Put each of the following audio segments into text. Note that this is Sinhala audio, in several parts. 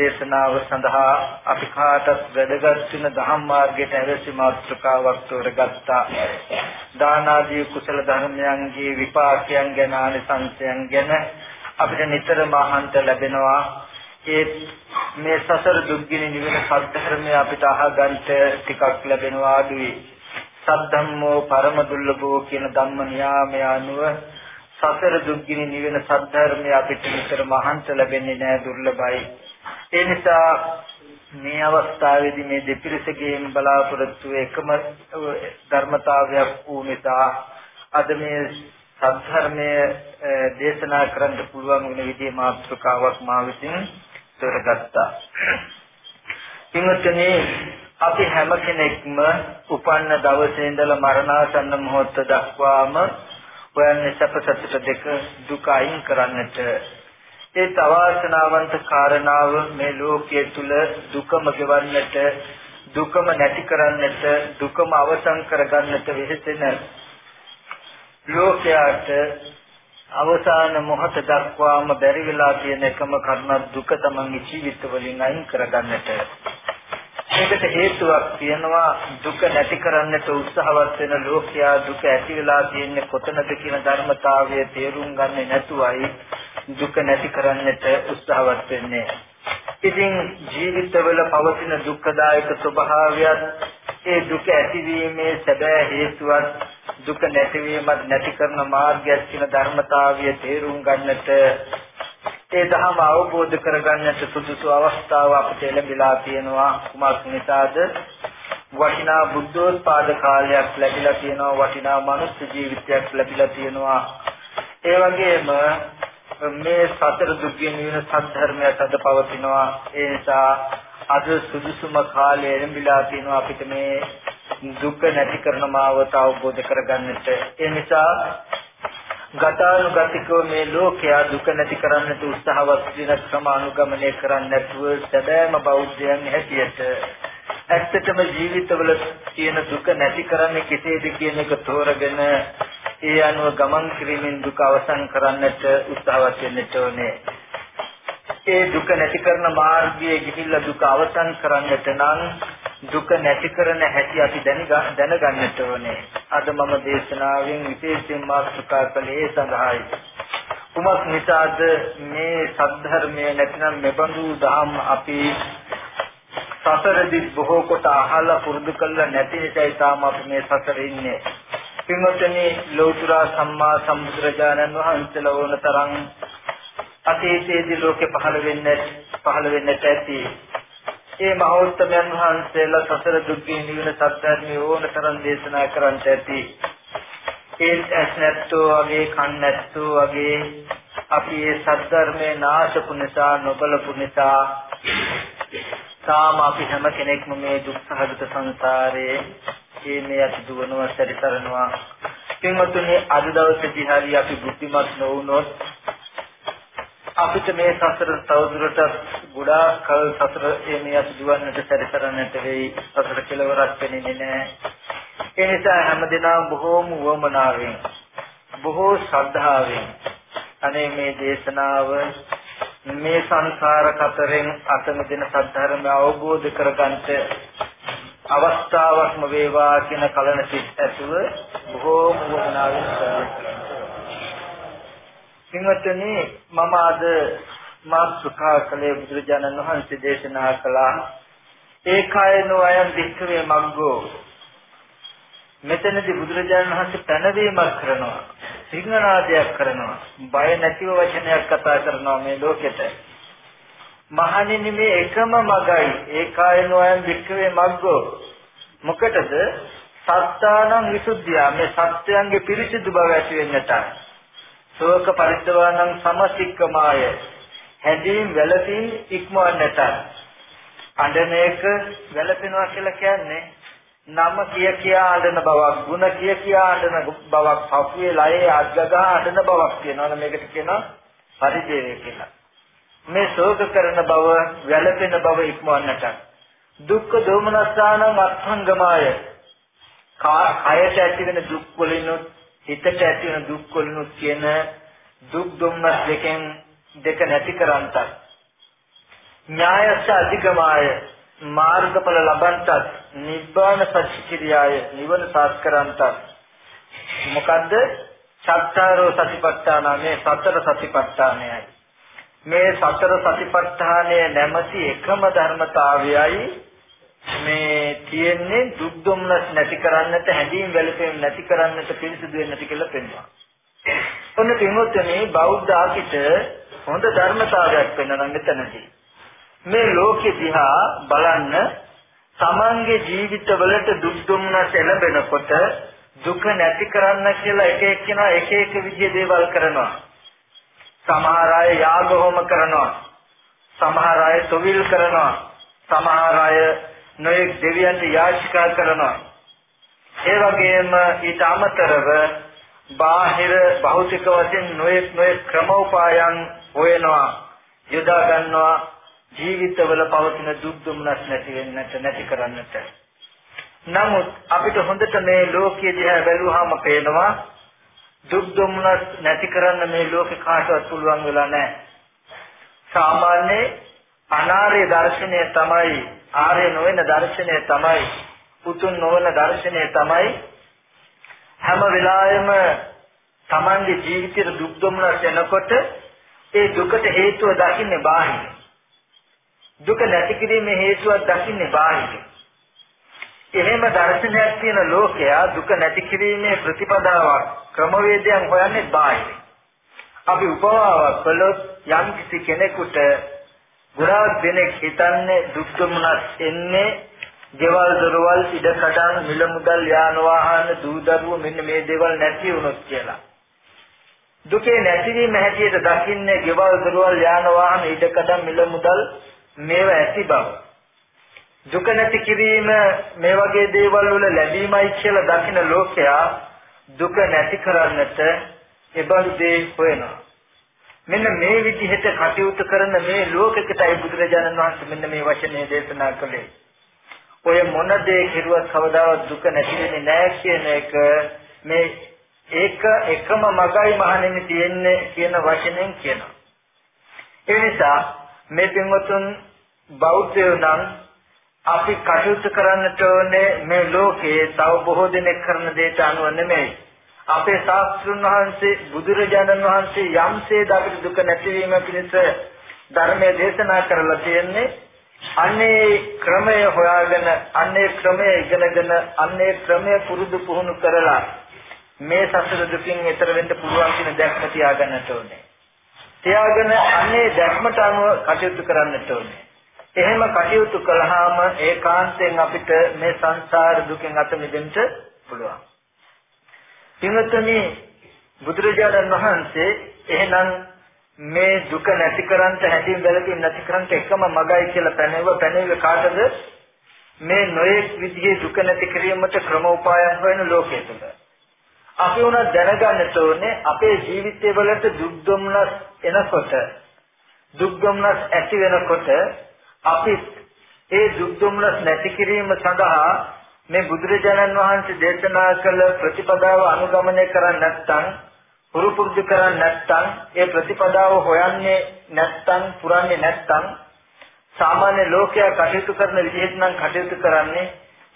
දේශනාව සඳහා අපි කාටත් වැදගත් වෙන ධම්ම මාර්ගයට ඇවිස්සි මාතෘකාවක් තෝරගත්තා. දාන ආදී කුසල ධර්මයන්ගේ විපාකයන් ගැන ආනිසංසයන් ගැන අපිට නිතරම අහන්ත ලැබෙනවා. ඒ මේ සසර දුක්ගිනි නිවෙන සත්‍යධර්මය අපිට අහගන්න ටිකක් ලැබෙනවා අඩුයි. සද්ධම්මෝ පරම දුර්ලභෝ කියන ධම්ම නියාමය අනුව සසර දුක්ගිනි නිවෙන සද්ධර්මය අපිට නිතර මහන්ත ලැබෙන්නේ නැහැ දුර්ලභයි. ඒ නිසා මේ අවස්ථාවේදී මේ දෙපිරිසකේම බලාපොරොත්තු එකම ධර්මතාවයක් වූ නිසා අද මේ සද්ධර්මයේ දේශනා කරන්න පුළුවන් වෙන විදිහේ මාතෘකාවක් මා විසින් තෝරගත්තා. පින්වත්නි අපි හැම කෙනෙක්ම උපන්න දවසේ ඉඳලා මරණාසන්න මොහොත දක්වාම හොයන්නේ සැප සතුට දෙක දුක අයින් කරන්නට ඒ තවාසනාවන්ත කාරණාව මේ ලෝකයේ තුල දුකම ගෙවන්නට දුකම නැති කරන්නට දුකම අවසන් කරගන්නට වෙහෙසෙන ලෝකයට අවසාන මොහොත දක්වාම බැරි වෙලා තියෙන එකම කරුණ දුක තමන්ගේ ජීවිත වලින් අයින් කරගන්නට. මේකට හේතුවක් තියෙනවා දුක නැති කරන්නට උත්සාහවත් වෙන ලෝකයා දුක ඇති වෙලා තියෙන්නේ කොතනද කියන ධර්මතාවය තේරුම් ගන්නේ නැතුවයි දුක නැති කරන්නට උත්සාහවත් වෙන්නේ. ඉතින් ජීවිතවල පවතින දුක්ඛදායක ස්වභාවයත් ඒ දුක ඇතිවීමේ සැබෑ හේතුවත් දුක නැතිවීමත් නැති කරන මාර්ගයක් කියන ධර්මතාවය තේරුම් ගන්නට ඒ ධර්ම අවබෝධ කරගන්නට සුදුසු අවස්ථාව අපිට ලැබිලා තියෙනවා. කුමක් නිසාද? වටිනා බුද්ධෝත්පාද කාලයක් ලැබිලා තියෙනවා. වටිනා මනුස්ස ජීවිතයක් ලැබිලා තියෙනවා. ඒ වගේම මේ සතර දුක්ඛින් නිවන සත්‍ය අද පවතිනවා. ඒ නිසා අද සුදුසුම කාලය ලැබිලා තියෙනවා අපිට මේ දුක නැති කරන මාවත අවබෝධ කරගන්නට. ඒ නිසා ගතානුගතිකව මේ ලෝකයා දුක නැති කරන්නට උත්සාහවත් වෙන ක්‍රම අනුගමනය කරන්නේ නැතුව සැබෑම බෞද්ධයන් හැටියට ඇත්තටම ජීවිතවල තියෙන දුක නැති කරන්නේ කෙසේද කියන එක තෝරගෙන ඒ අනුව ගමන් කිරීමෙන් දුක අවසන් කරන්නට උත්සාහවත් වෙන්න ඕනේ. ඒ දුක නැති කරන මාර්ගයේ ගිහිල්ලා දුක අවසන් කරන්නට නම් දුක නැති කරන හැටි අපි දැනගන්නට ඕනේ. අද මම දේශනාවෙන් විශේෂයෙන් මාතෘකා කළේ සඳහායි. කුමක් නිසාද මේ සද්ධර්මයේ නැතිනම් මෙබඳු දහම් අපි සසරදී බොහෝ කොට අහලා පුරුදු කළා නැති නිසායි තාම අපි මේ සසරේ ඉන්නේ. පින්වත්නි ලෞතර සම්මා සම්බුදුරජාණන් වහන්සේලා වුණ තරම් අතීතයේදී ලෝකේ පහළ වෙන්නේ පහළ වෙන්නට ඇති ඒ මහෞත්මයන් වහන්සේලා සසර දුක්ඛින් නිවන සත්‍යර්මී ඕන තරම් දේශනා කරන්ට ඇති. ඒ ඇස් නැත්තෝ වගේ කන් නැත්තෝ වගේ අපි මේ සත්‍යර්මේ නාශපු නිසා නොබලපු නිසා තාම අපි හැම කෙනෙක්ම මේ දුක්ඛගත සංසාරයේ මේ යටි දුවනවා සැරිසරනවා. පින්වත්නි අද දවසේදී හරි අපි බුද්ධිමත් නොවුනොත් අපිට මේ සසර තවදුරටත් ගොඩාක් කල් සසර මේ අසුදුවන්නට සැරිසරන්නට වෙයි. සසර කෙලවරක් වෙන්නේ නැහැ. ඒ නිසා හැමදෙනාම බොහෝම වමනාවෙන් බොහෝ ශ්‍රද්ධාවෙන් අනේ මේ දේශනාව මේ සංසාර කතරෙන් අතමදින සද්ධර්ම අවබෝධ කරගන්නට අවස්ථාවක්ම වේවා කියන කලන සිත් ඇතුව බොහෝම වමනාවෙන් සිංහතනේ මම අද මාත්‍රිකා කලේ බුදුරජාණන් වහන්සේ දේශනා කළා ඒකායනෝ අයං වික්ඛවේ මග්ගෝ. මෙතනදී බුදුරජාණන් වහන්සේ පැනවීමක් කරනවා සිංහනාදයක් කරනවා බය නැතිව වචනයක් කතා කරනවා මේ ලෝකෙට. මහණෙනි මේ එකම මගයි ඒකායනෝ අයං වික්ඛවේ මග්ගෝ. මොකටද? සත්තානං විසුද්ධිය මේ සත්‍යයන්ගේ පිරිසිදු බව ඇති වෙන්නට ශෝක පරිද්දවානං සමසික්කමාය. හැදීම් වැළපීම් ඉක්මවන්නට අඬන එක වැළපෙනවා කියලා කියන්නේ නම කිය කියා අඬන බවක් ಗುಣ කිය කියා අඬන බවක් පපුවේ ලයේ අද්ගගා අඬන බවක් කියනවා. මේකට කියනවා පරිදේවය කියලා. මේ ශෝක කරන බව වැළපෙන බව ඉක්මවන්නට දුක්ඛ දෝමනස්සානං අත්ංගමාය. කායයට ඇති වෙන දුක් වලිනුත් හිතට ඇති වෙන දුක් වලිනුත් කියන දුක් දුම්නස් දෙකෙන් දෙක නැති කරන්ටත් ඥායස්ස අධිගමාය මාර්ගඵල ලබන්ටත් නිබ්බාන සච්චිකිරියාය නිවන සාත් කරන්ටත් මොකද්ද? සත්‍තරෝ සතිපට්ඨාන මේ සතර සතිපට්ඨානයයි. මේ සතර සතිපට්ඨානය නැමැති එකම ධර්මතාවයයි මේ තියෙන්නේ දුක් දුම්නස් නැති කරන්නට හැඳීම් වැළපීම් නැති කරන්නට පිරිසිදු වෙන්නට කියලා පෙන්වනවා. ඔන්න පින්වත්නි බෞද්ධ ආකිට හොඳ ධර්මතාවයක් වෙනවා මෙතනදී. මේ ලෝකෙ දිහා බලන්න තමන්ගේ ජීවිතවලට දුක් දුම්නස් එළඹෙනකොට දුක නැති කරන්න කියලා එක එක්කෙනා එක එක විදිහේ දේවල් කරනවා. සමහර අය යාග හෝම කරනවා. සමහර අය සොවිල් කරනවා. සමහර අය නොයෙක් දෙවියන්ට යාචිකා කරනවා. ඒ වගේම ඊට අමතරව බාහිර භෞතික වශයෙන් නොයෙක් නොයෙක් ක්‍රමෝපායන් හොයනවා යොදා ගන්නවා ජීවිතවල පවතින දුක් දුම්නස් නැති වෙන්නට නැති කරන්නට. නමුත් අපිට හොඳට මේ ලෝකයේ දිහා බැලුවාම පේනවා දුක් දුම්නස් නැති කරන්න මේ ලෝකේ කාටවත් පුළුවන් වෙලා නැහැ. සාමාන්‍ය අනාර්ය දර්ශනය තමයි ආර්ය නොවන දර්ශනය තමයි පුතුන් නොවන දර්ශනය තමයි හැම වෙලාවෙම Tamange ජීවිතේ දුක් දුම්නස් එනකොට ඒ දුකට හේතුව දකින්නේ බාහිර. දුක නැති කිරීමේ හේතුවක් දකින්නේ බාහිර. එහෙම දර්ශනයක් තියෙන ලෝකයා දුක නැති කිරීමේ ප්‍රතිපදාවක් ක්‍රමවේදයක් හොයන්නේ බාහිර. අපි උපමාවක් කළොත් යම් කිසි කෙනෙකුට ගොඩාක් දෙනෙක් හිතන්නේ දුක් දුම්නස් එන්නේ ගෙවල් දොරවල් ඉඩකඩම් මිල මුදල් යාන වාහන දූ දරුවෝ මෙන්න මේ දේවල් නැති වුණොත් කියලා. දුකේ නැතිවීම හැටියට දකින්නේ ගෙවල් දොරවල් යාන වාහන ඉඩකඩම් මිල මුදල් මේවා ඇති බව. දුක නැති කිරීම මේ වගේ දේවල් වල ලැබීමයි කියලා දකින ලෝකයා දුක නැති කරන්නට එබඳු දේ හොයනවා. මෙන්න මේ විදිහට කටයුතු කරන මේ ලෝකෙකටයි බුදුරජාණන් වහන්සේ මෙන්න මේ වචනේ දේශනා කළේ. ඔය මොන දේ කෙරුවත් කවදාවත් දුක නැති වෙන්නේ නැහැ කියන එක මේ ඒක එකම මගයි මහණෙනි තියෙන්නේ කියන වචනෙන් කියනවා. ඒ නිසා මේ පින්වතුන් බෞද්ධයෝ නම් අපි කටයුතු කරන්නට ඕනේ මේ ලෝකයේ තව බොහෝ දෙනෙක් කරන දේට අනුව නෙමෙයි. අපේ ශාස්ත්‍රුන් වහන්සේ බුදුරජාණන් වහන්සේ යම්සේ අපිට දුක නැතිවීම පිණිස ධර්මයේ දේශනා කරලා තියෙන්නේ අන්නේ ක්‍රමය හොයාගෙන අන්නේ ක්‍රමය ඉගෙනගෙන අන්නේ ක්‍රමය පුරුදු පුහුණු කරලා මේ සසර දුකින් එතර වෙන්න පුළුවන් කියන දැක්ම තියාගන්නට ඕනේ. තියාගෙන අන්නේ දැක්මට අනුව කටයුතු කරන්නට ඕනේ. එහෙම කටයුතු කළාම ඒකාන්තයෙන් අපිට මේ සංසාර දුකෙන් අත මිදෙන්න පුළුවන්. පින්වත්නි බුදුරජාණන් වහන්සේ එහෙනම් මේ දුක නැති කරන්ට හැදීම් වැළකීම් නැති කරන්ට එකම මගයි කියලා පැනෙව පැනෙව කාටද? මේ නොයෙක් විදිහේ දුක නැති කිරීමට ක්‍රමෝපායන් හොයන ලෝකයේ තුල අපි උනා දැනගන්න ඕනේ අපේ ජීවිතය වලට දුක් දුම්නස් එනකොට දුක් දුම්නස් ඇති වෙනකොට අපි ඒ දුක් දුම්නස් නැති කිරීම සඳහා මේ බුදුරජාණන් වහන්සේ දේශනා කළ ප්‍රතිපදාව අනුගමනය කරන්නේ නැත්නම් පුරු පුරුදු කරන්නේ නැත්නම් ඒ ප්‍රතිපදාව හොයන්නේ නැත්නම් පුරන්නේ නැත්නම් සාමාන්‍ය ලෝකයා කටයුතු කරන විදිහට නම් කටයුතු කරන්නේ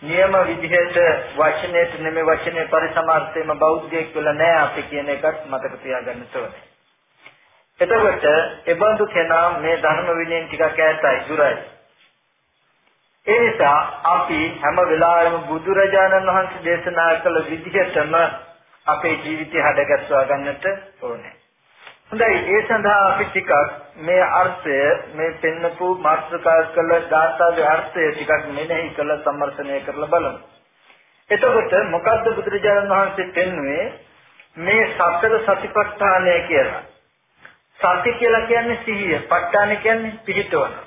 නියම විදිහට වචනයට නෙමෙයි වචනේ පරිසමාර්ථයම බෞද්ධයෙක් වෙලා නැහැ අපි කියන එකත් මතක තියාගන්න ඕනේ. එතකොට එබඳු කෙනා මේ ධර්ම විනයෙන් ටිකක් ඈතයි දුරයි. ඒ නිසා අපි හැම වෙලාවෙම බුදුරජාණන් වහන්සේ දේශනා කළ විදිහටම අපේ ජීවිතය හදගස්වා ගන්නට ඕනේ. හොඳයි ඒ සඳහා අපි ටිකක් මේ අර්ථය මේ පෙන්නපු මාත්‍රකා කළ ධාතාවේ අර්ථය ටිකක් මෙනෙහි කළ සම්මර්ෂණය කරලා බලමු. එතකොට මොකද්ද බුදුරජාණන් වහන්සේ පෙන්වුවේ මේ සතර සතිපට්ඨානය කියලා. සති කියලා කියන්නේ සිහිය, ප ဋ ාණ කියන්නේ පිහිටවන.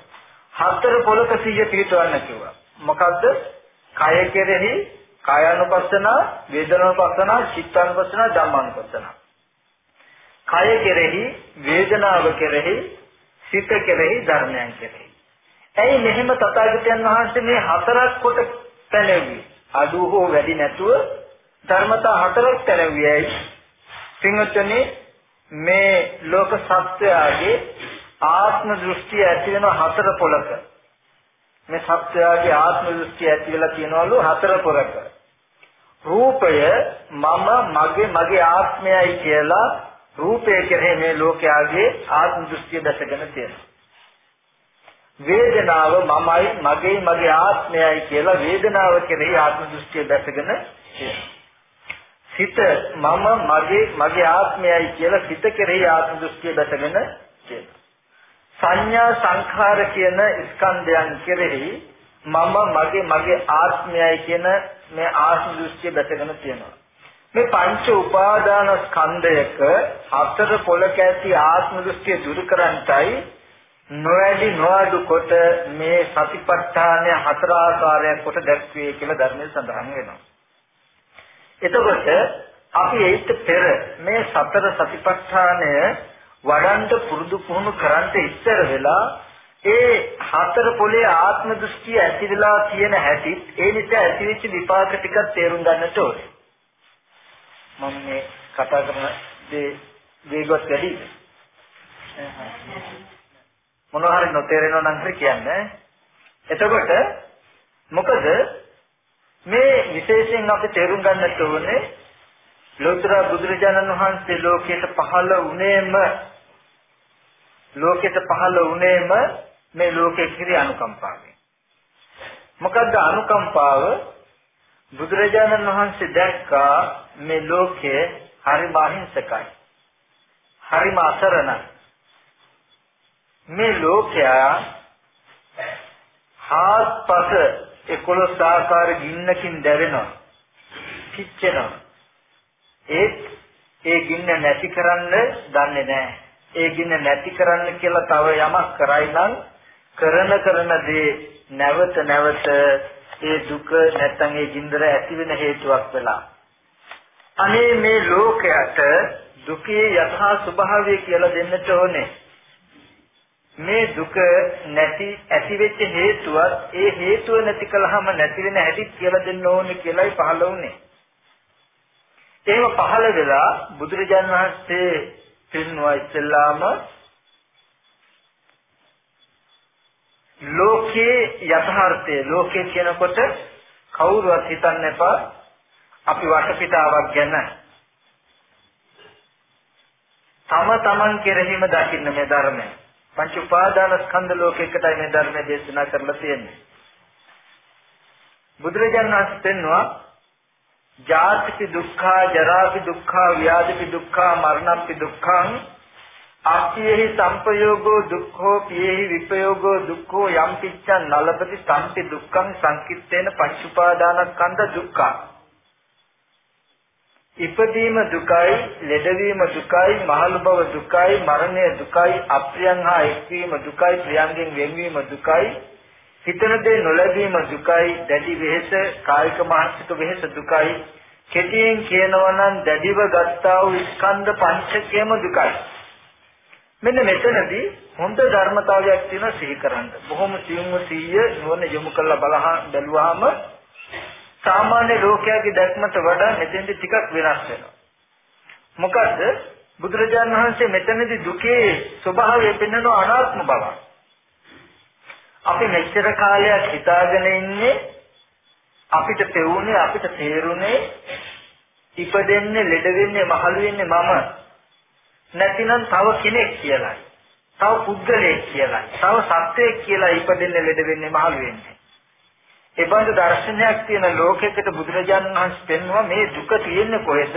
හතර පොලක සිහිය පිහිටවන්න කිව්වා. මොකද්ද? කය කෙරෙහි කායानुපස්සන, වේදනානුපස්සන, චිත්තානුපස්සන, ධම්මානුපස්සන. කය කෙරෙහි, වේදනාව කෙරෙහි, සිත කෙරෙහි, ධර්මයන් කෙරෙහි. ඇයි මෙහෙම තථාගතයන් වහන්සේ මේ හතරක් කොට පැනෙව්වේ? අඩු හෝ වැඩි නැතුව ධර්මතා හතරක් පැනෙව්වේයි. පින්වත්නි මේ ලෝක සත්‍යයේ ආත්ම දෘෂ්ටිය ඇති වෙන හතර පොලක. මේ සත්‍යයේ ආත්ම දෘෂ්ටිය ඇති වෙලා තියනවලු හතර පොලක. රූපය මම මගේ මගේ ආත්මයයි කියලා රූපය කෙරෙහි මේ ලෝකයාගේ ආත්ම දෘෂ්ටිය දැසගෙන තියෙනවා. වේදනාව මමයි මගේ මගේ ආත්මයයි කියලා වේදනාව කෙරෙහි ආත්ම දෘෂ්ටිය දැසගෙන සිත මම මගේ මගේ ආත්මයයි කියලා සිත කෙරෙහි ආත්ම දෘෂ්ටිය දැසගෙන සංඥා සංඛාර කියන ස්කන්ධයන් කෙරෙහි මම මගේ මගේ ආත්මයයි කියන මේ ආත්ම දෘෂ්ටිය දැසගෙන තියෙනවා මේ පංච උපාදාන ස්කන්ධයක හතර පොලක ඇති ආත්ම දෘෂ්ටිය දුරු කරන්ටයි නොඇලි නොඅඩු කොට මේ සතිපට්ඨානය හතර ආකාරයක් කොට දැක්වේ කියලා ධර්මයේ සඳහන් වෙනවා. එතකොට අපි ඒත් පෙර මේ සතර සතිපට්ඨානය වඩන්ට පුරුදු පුහුණු කරන්ට ඉස්සර වෙලා ඒ හතර පොලේ ආත්ම දෘෂ්ටිය ඇති වෙලා තියෙන හැටි ඒ නිසා ඇතිවෙච්ච විපාක ටිකක් තේරුම් ගන්නට ඕනේ. මම මේ කතා කරන දේ වේගවත් වැඩි. මොනවා හරි නොතේරෙනවා නම් හරි කියන්නේ. එතකොට මොකද මේ විශේෂයෙන් අපි තේරුම් ගන්නට ඕනේ ලෝතර බුදුරජාණන් වහන්සේ ලෝකයට පහළ වුණේම ලෝකයට පහළ වුණේම මේ ලෝකයේ කිරි අනුකම්පාවෙන්. මොකද්ද අනුකම්පාව? බුදුරජාණන් වහන්සේ දැක්කා මේ ලෝකයේ හරිම අහිංසකයි. හරිම අසරණයි. මේ ලෝකයා හාත්පස 11 ආකාර ගින්නකින් දැවෙනවා කිච්චෙනවා ඒත් ඒ ගින්න නැති කරන්න දන්නේ නැහැ. ඒ ගින්න නැති කරන්න කියලා තව යමක් කරයි නම් කරන කරන දේ නැවත නැවත ඒ දුක නැත්තම් ඒ ගින්දර ඇති වෙන හේතුවක් වෙලා. අනේ මේ ලෝකයට දුකේ යථා ස්වභාවය කියලා දෙන්නට ඕනේ. මේ දුක නැති ඇති වෙච්ච හේතුවත් ඒ හේතුව නැති කළාම නැති වෙන හැටි කියලා දෙන්න ඕනේ කියලායි පහළ වුණේ. එහෙම පහළ වෙලා බුදුරජාන් වහන්සේ පින්වා ඉස්සෙල්ලාම ලෝකේ යථාර්ථය. ලෝකේ කියනකොට කවුරුවත් හිතන්න එපා. අපි වටපිටාවක් ගැන. තම තමන් කෙරෙහිම දකින්න මේ ධර්මය. පංච උපාදාන ස්කන්ධ ලෝකයකටයි මේ ධර්මය දේශනා කරලා තියෙන්නේ. බුදුරජාණන් වහන්සේ පෙන්වුවා ජාතිපි දුක්ඛා ජරාපි දුක්ඛා ව්‍යාධිපි දුක්ඛා මරණපි දුක්ඛං අත්ථේහි සංපයෝගෝ දුක්ඛෝ පියේහි විපයෝගෝ දුක්ඛෝ යම් පිච්ඡන් නලපති සම්පි දුක්ඛං සංකිට්ඨේන පංච උපාදානස්කන්ධ දුක්ඛා. ඉපදීම දුකයි, ලෙඩවීම දුකයි, මහලු බව දුකයි, මරණය දුකයි, අප්‍රියං හා එක්වීම දුකයි, ප්‍රියංගෙන් වෙන්වීම දුකයි, හිතන දේ නොලැබීම දුකයි, දැඩි වෙහෙස, කායික මානසික වෙහෙස දුකයි. කෙටියෙන් කියනවා නම් දැඩිව ගත්තා වූ ස්කන්ධ පංචකයම දුකයි. මෙන්න මෙතනදී හොඳ ධර්මතාවයක් තියෙනවා සිහි කරන්න. බොහොම සියුම්ව සිහිය නුවණ යොමු කරලා බලහන් බැලුවාම සාමාන්‍ය ලෝකයාගේ දැක්මට වඩා මෙතෙන්දි ටිකක් වෙනස් වෙනවා. මොකද බුදුරජාණන් වහන්සේ මෙතනදී දුකේ ස්වභාවය පෙන්වන අනාත්ම බව. අපි මෙච්චර කාලයක් හිතාගෙන ඉන්නේ අපිට පෙවුනේ අපිට තේරුනේ ඉපදෙන්නේ ලෙඩ වෙන්නේ මහලු වෙන්නේ මම නැතිනම් තව කෙනෙක් කියලායි. තව පුද්ගලයෙක් කියලායි. තව සත්වයෙක් කියලා ඉපදෙන්නේ ලෙඩ වෙන්නේ මහලු වෙන්නේ. ඒ බඳු දර්ශනයක් තියෙන ලෝකයකට බුදුරජාණන් වහන්සේ පෙන්වුවා මේ දුක තියෙන්නේ කොහෙද?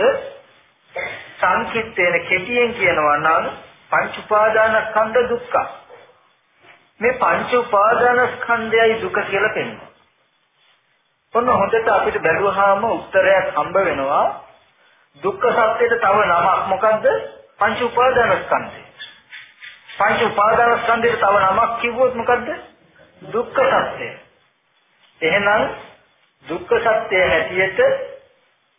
සංකිට්ඨේන කෙටියෙන් කියනවා නම් පංච උපාදානස්කන්ධ දුක්ඛ. මේ පංච උපාදානස්කන්ධයයි දුක කියලා පෙන්වනවා. ඔන්න හොඳට අපිට බැලුවාම උත්තරයක් හම්බ වෙනවා. දුක්ඛ සත්‍යයට තව නමක් මොකද්ද? පංච උපාදානස්කන්ධය. පංච උපාදානස්කන්ධයට තව නමක් කිව්වොත් මොකද්ද? දුක්ඛ සත්‍යය. එහෙනම් දුක්ඛ සත්‍ය හැටියට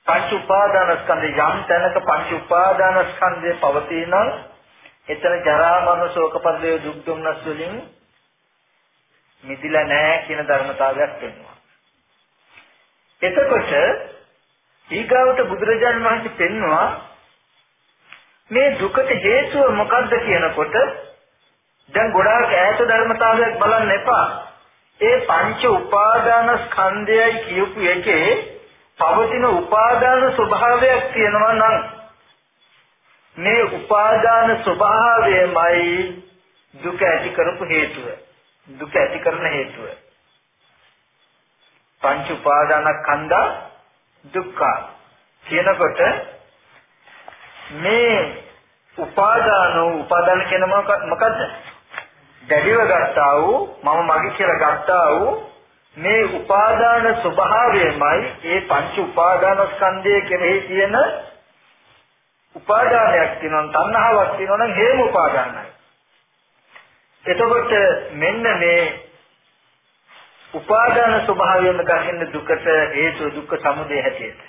පංච උපාදානස්කන්ධ යම් තැනක පංච උපාදානස්කන්ධය පවතිනම් එතන ජරා මරණ ශෝක පරිදේ දුක් දුම්නස් වලින් මිදිලා නැහැ කියන ධර්මතාවයක් වෙනවා. එතකොට ඊගාවට බුදුරජාණන් වහන්සේ පෙන්නවා මේ දුකට හේතුව මොකද්ද කියනකොට දැන් ගොඩාක් ඈත ධර්මතාවයක් බලන්න එපා. ඒ පංච උපාදාන ස්කන්ධයයි කියපු එකේ පවතින උපාදාන ස්වභාවයක් තියෙනවා නම් මේ උපාදාන ස්වභාවයමයි දුක ඇති කරපු හේතුව. දුක ඇති කරන හේතුව. පංච උපාදානස්කන්ධ දුක්ඛ කියනකොට මේ උපාදාන උපාදාන කියන මොකද්ද? දැඩිව ගත්තා වූ මම මගේ කියලා ගත්තා වූ මේ උපාදාන ස්වභාවයමයි ඒ පංච උපාදාන ස්කන්ධය කෙරෙහි තියෙන උපාදානයක් තියෙනවා තණ්හාවක් තියෙනවා නම් හේම උපාදානයි. එතකොට මෙන්න මේ උපාදාන ස්වභාවයෙන් දකින්න දුකට හේතු දුක්ඛ සමුදය හැටියට.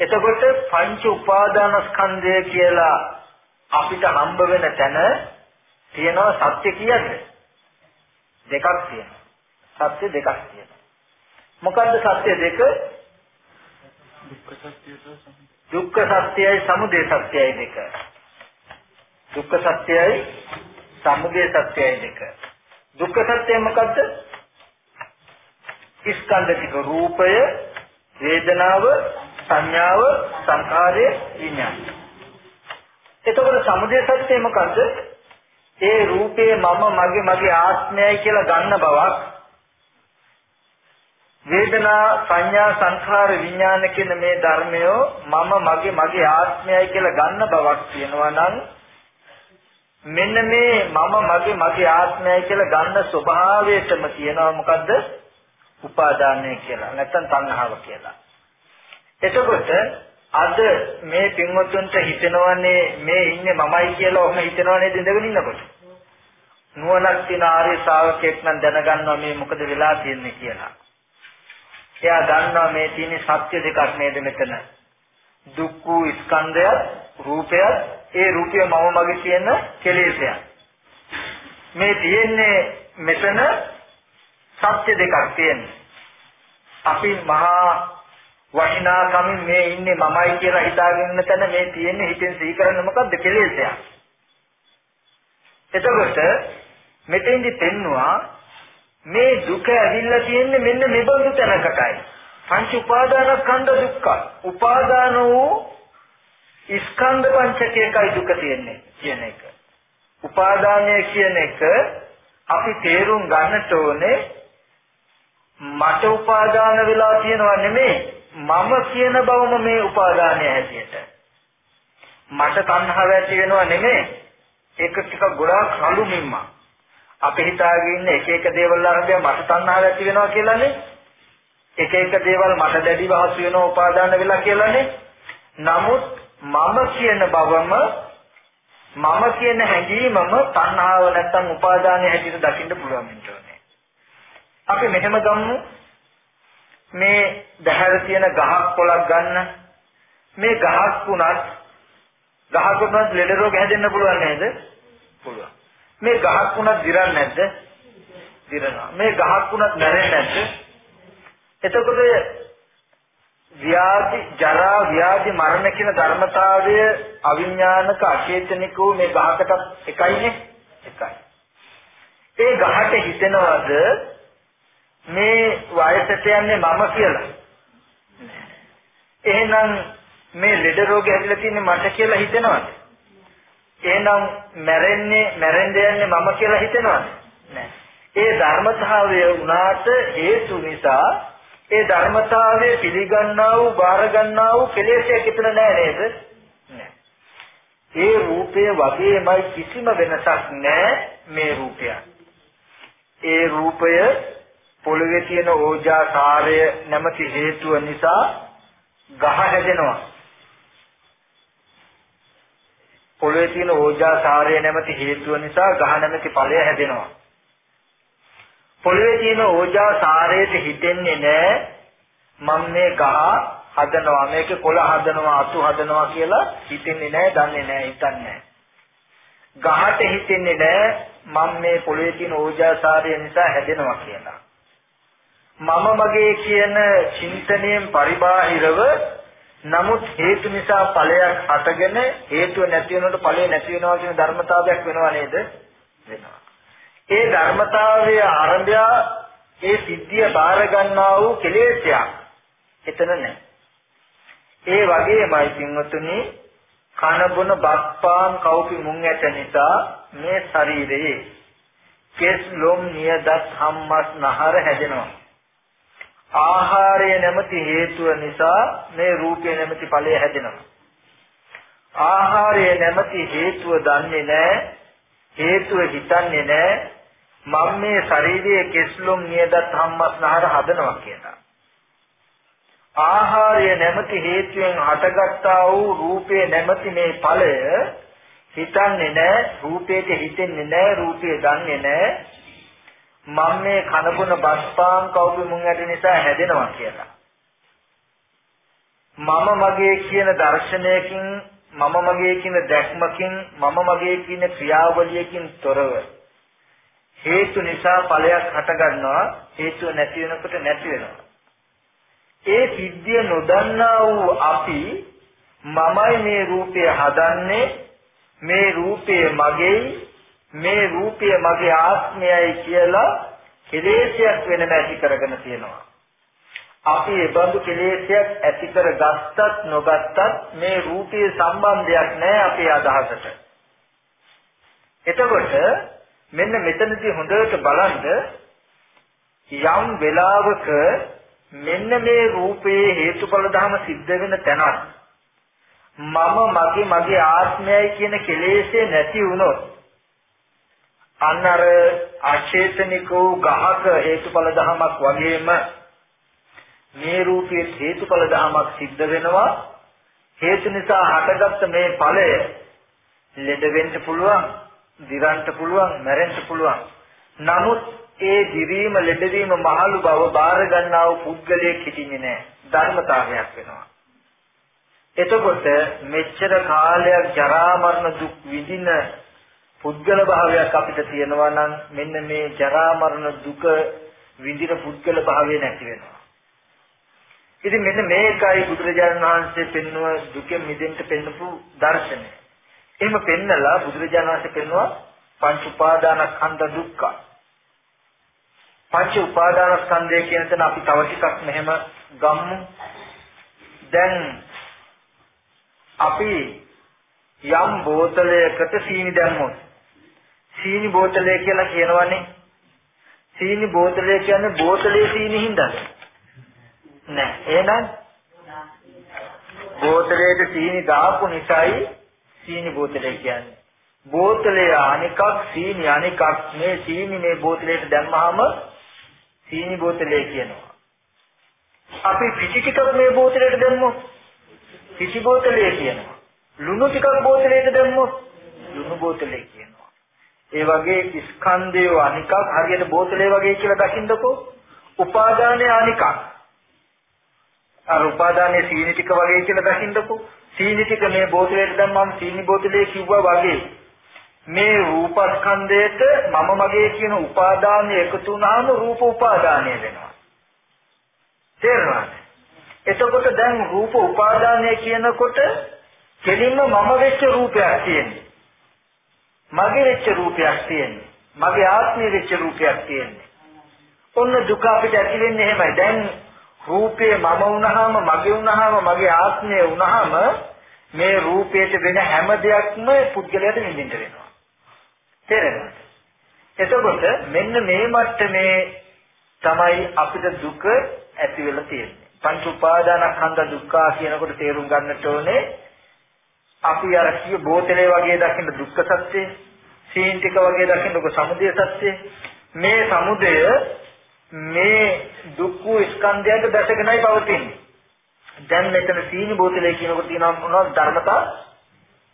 එතකොට පංච උපාදාන ස්කන්ධය කියලා අපිට හම්බ වෙන තැන තියෙනවා සත්‍ය කියන්නේ. දෙකක් තියෙනවා. සත්‍ය දෙකක් තියෙනවා. මොකද්ද සත්‍ය දෙක? දුක්ඛ සත්‍යයි සමුදය සත්‍යයි දෙක. දුක්ඛ සත්‍යයි සමුදය සත්‍යයි දෙක. දුක්ඛ සත්‍ය මොකද්ද? ස්කන්ධ ටික රූපය වේදනාව සංඥාව සංඛාරය විඥානය. එතකොට සමුදය සත්‍ය මොකද්ද? ඒ රූපේ මම මගේ මගේ ආත්මයයි කියලා ගන්න බවක් වේදනා සංඥා සංඛාර විඥාන කියන මේ ධර්මය මම මගේ මගේ ආත්මයයි කියලා ගන්න බවක් තියෙනවා නම් මෙන්න මේ මම මගේ මගේ ආත්මයයි කියලා ගන්න ස්වභාවයටම කියනවා මොකද්ද උපාදානය කියලා නැත්නම් තණ්හාව කියලා එතකොට අද මේ පින්වතුන්ට හිතෙනවනේ මේ ඉන්නේ මමයි කියලා ඔහම හිතෙනවනේ ඉඳගෙන ඉන්නකොට. නුවණක් තියෙන ආර්ය ශ්‍රාවකෙක් නම් දැනගන්නවා මේ මොකද වෙලා තියෙන්නේ කියලා. එයා දන්නවා මේ තියෙන සත්‍ය දෙකක් නේද මෙතන. දුක්ඛ ස්කන්ධයත් රූපයත් ඒ රූපය මම මගේ කියන කෙලෙසයක්. මේ තියෙන්නේ මෙතන සත්‍ය දෙකක් තියෙන්නේ. අපි මහා වටිනාකමින් මේ ඉන්නේ මමයි කියලා හිතාගෙන ඉන්න තැන මේ තියෙන්නේ හිතෙන් සිහි කරන්නේ මොකද්ද කෙලෙසයක්. එතකොට මෙතෙන්දි පෙන්නවා මේ දුක ඇවිල්ලා තියෙන්නේ මෙන්න මෙබඳු තැනකටයි. පංච උපාදානස්කන්ධ දුක්ඛ. උපාදාන වූ ස්කන්ධ පංචකයකයි දුක තියෙන්නේ කියන එක. උපාදානය කියන එක අපි තේරුම් ගන්නට ඕනේ මට උපාදාන වෙලා තියෙනවා නෙමෙයි මම කියන බවම මේ උපාදානය හැටියට. මට තණ්හාව ඇති වෙනව නෙමෙයි ඒක ටික ගොඩාක් රළු මිම්ම අපි හිතාගෙන ඉන්න එක එක දේවල් අරගෙන මට තණ්හාව ඇති වෙනවා කියලානේ. එක එක දේවල් මට දැඩිව හසු වෙනවා උපාදාන වෙලා කියලානේ. නමුත් මම කියන බවම මම කියන හැඟීමම තණ්හාව නැත්තම් උපාදානය හැටියට දකින්න පුළුවන් වෙනවා අපි මෙහෙම ගමු මේ දැහැර තියෙන ගහක් පොලක් ගන්න මේ ගහක් වුණත් ගහක් වුණත් ලෙඩ රෝග හැදෙන්න පුළුවන් නේද? පුළුවන්. මේ ගහක් වුණත් දිරන්නේ නැද්ද? දිරනවා. මේ ගහක් වුණත් මැරෙන්නේ නැද්ද? එතකොට ව්‍යාධි ජරා ව්‍යාධි මරණ කියන ධර්මතාවය අවිඥානික අචේතනික වූ මේ ගහකට එකයිනේ එකයි. ඒ ගහට හිතෙනවද මේ වයසට යන්නේ මම කියලා. එහෙනම් මේ ලෙඩ රෝගය හැදිලා තින්නේ මට කියලා හිතෙනවද? එහෙනම් මැරෙන්නේ මැරෙන්න යන්නේ මම කියලා හිතෙනවද? නෑ. ඒ ධර්මතාවය උනාට හේතු නිසා ඒ ධර්මතාවය පිළිගන්නා වූ බාර ගන්නා වූ කෙලෙසයක් එතන නෑ නේද? නෑ. ඒ රූපය වගේමයි කිසිම වෙනසක් නෑ මේ රූපය. ඒ රූපය පොළවේ තියෙන ඕජා කාර්ය නැමැති හේතුව නිසා ගහ හැදෙනවා. පොළවේ තියෙන ඕජා කාර්ය නැමැති හේතුව නිසා ගහ නැමැති ඵලය හැදෙනවා. පොළවේ තියෙන ඕජා සාරයට හිතෙන්නේ නැහැ මම මේ ගහ හදනවා මේකේ කොළ හදනවා අතු හදනවා කියලා හිතෙන්නේ නැහැ දන්නේ නැහැ හිතන්නේ නැහැ ගහට හිතෙන්නේ නැහැ මම මේ පොළවේ තියෙන ඕජාසාරය නිසා හැදෙනවා කියලා. මම මගේ කියන චින්තනයෙන් පරිබාහිරව නමුත් හේතු නිසා ඵලයක් හටගෙන හේතුව නැති වෙනකොට ඵලය නැති වෙනවා කියන ධර්මතාවයක් වෙනව නේද? වෙනවා. ඒ ධර්මතාවයේ ආරම්භය ඒ සිද්ධිය බාර ගන්නා වූ කෙලෙසයක් එතන නැහැ. ඒ වගේමයි පින්වතුනි කන බොන බත්පාන් කවුපි මුං ඇට නිසා මේ ශරීරයේ කෙස් ලොම් නියදත් හම්මස් නහර හැදෙනවා. ආහාරය නැමැති හේතුව නිසා මේ රූපය නැමැති ඵලය හැදෙනවා. ආහාරය නැමැති හේතුව දන්නේ නැහැ. හේතුව හිතන්නේ නැහැ. මම මේ ශරීරයේ කෙස්ලොම් නියදත් හම්මස් නහර හදනවා කියලා. ආහාරය නැමැති හේතුවෙන් හටගත්තා වූ රූපේ නැමැති මේ ඵලය හිතන්නේ නැහැ රූපේට හිතෙන්නේ නැහැ රූපේ දන්නේ නැහැ මම මේ කනබුන බස්පාන් කවුරු මුං ඇති නිසා හැදෙනවා කියලා මම මගේ කියන දර්ශනයකින් මම මගේ කියන දැක්මකින් මම මගේ කියන ක්‍රියාවලියකින් තොරව හේතු නිසා ඵලයක් හටගන්නවා හේතුව නැති වෙනකොට නැති වෙනවා ඒ සිද්ධිය නොදන්නා වූ අපි මමයි මේ රූපය හදන්නේ මේ රූපය මගේයි මේ රූපය මගේ ආත්මයයි කියලා කෙලෙසයක් වෙනම ඇති කරගෙන තියෙනවා. අපි ඒ බඳු කෙලෙසයක් ඇති කර ගත්තත් නොගත්තත් මේ රූපයේ සම්බන්ධයක් නැහැ අපේ අදහසට. එතකොට මෙන්න මෙතනදී හොඳට බලන්න යම් වෙලාවක මෙන්න මේ රූපයේ හේතුඵල ධම සිද්ධ වෙන තැනත් මම මගේ මගේ ආත්මයයි කියන කෙලෙස්ේ නැති වුණොත් අන්න අර අචේතනික වූ ගහක හේතුඵල ධමයක් වගේම මේ රූපයේ හේතුඵල ධමයක් සිද්ධ වෙනවා. හේතු නිසා හටගත්ත මේ ඵලය ලෙඩ වෙන්න පුළුවන්. දිරන්න පුළුවන් මැරෙන්න පුළුවන් නමුත් ඒ දිවීම ලෙඩවීම මහලු බව බාර ගන්නා වූ පුද්ගලයෙක් හිටින්නේ නැහැ ධර්මතාවයක් වෙනවා එතකොට මෙච්චර කාලයක් ජරා මරණ දුක් විඳින පුද්ගල භාවයක් අපිට තියෙනවා නම් මෙන්න මේ ජරා මරණ දුක විඳින පුද්ගල භාවය නැති වෙනවා. ඉතින් මෙන්න මේකයි බුදුරජාණන් වහන්සේ පෙන්වුව දුකෙන් මිදෙන්න පෙන්වපු දර්ශනය. එහෙම පෙන්නලා බුදුරජාණන් වහන්සේ පෙන්වුවා පංච උපාදානස්කන්ධ දුක්ඛ. පංච උපාදානස්කන්ධය කියන තැන අපි තව ටිකක් මෙහෙම ගමු. දැන් අපි යම් බෝතලයකට සීනි දැම්මොත් සීනි බෝතලය කියලා කියනවනේ සීනි බෝතලය කියන්නේ බෝතලේ සීනි හින්දාද නෑ එහෙනම් බෝතලයට සීනි දාපු නිසායි සීනි බෝතලය කියන්නේ බෝතලේ අනිකක් සීනි අනිකක් මේ සීනි මේ බෝතලයට දැම්මහම සීනි බෝතලය කියනවා අපි පිටි ටිකක් මේ බෝතලයට දැම්මොත් කිසි බෝතලේ කියනවා. ලුණු ටිකක් බෝතලයට දැම්මොත් ලුණු බෝතලේ කියනවා. ඒ වගේ ස්කන්ධය අනිකක් හරියට බෝතලේ වගේ කියලා දකින්නකෝ. උපාදානය අනිකක්. අර උපාදානයේ සීනි ටික වගේ කියලා දකින්නකෝ. සීනි ටික මේ බෝතලයට දැම්මම සීනි බෝතලේ කිව්වා වගේ. මේ රූපස්කන්ධයට මම මගේ කියන උපාදානය එකතු වුණාම රූප උපාදානය වෙනවා. තේරුණාද? එතකොට දැන් රූප උපාදානය කියනකොට කෙලින්ම මම වෙච්ච රූපයක් තියෙන්නේ. මගේ වෙච්ච රූපයක් තියෙන්නේ. මගේ ආත්මය වෙච්ච රූපයක් තියෙන්නේ. ඔන්න දුක අපිට ඇති වෙන්නේ එහෙමයි. දැන් රූපේ මම වුණාම මගේ වුණාම මගේ ආත්මය වුණාම මේ රූපයට වෙන හැම දෙයක්ම පුද්ගලයාට විඳින්න වෙනවා. තේරෙනවද? එතකොට මෙන්න මේ මට්ටමේ තමයි අපිට දුක ඇති වෙලා තියෙන්නේ. පංච උපාදානස්කන්ධ දුක්ඛ කියනකොට තේරුම් ගන්නට ඕනේ අපි අර කිය බෝතලේ වගේ දකින්න දුක්ඛ සත්‍ය, සීන් ටික වගේ දකින්න ඔක සමුදය සත්‍ය. මේ සමුදය මේ දුක්ඛ ස්කන්ධයන්ට දැසගෙනයි පවතින්නේ. දැන් මෙතන සීනි බෝතලේ කියනකොට තියෙනවා මොනවද ධර්මතා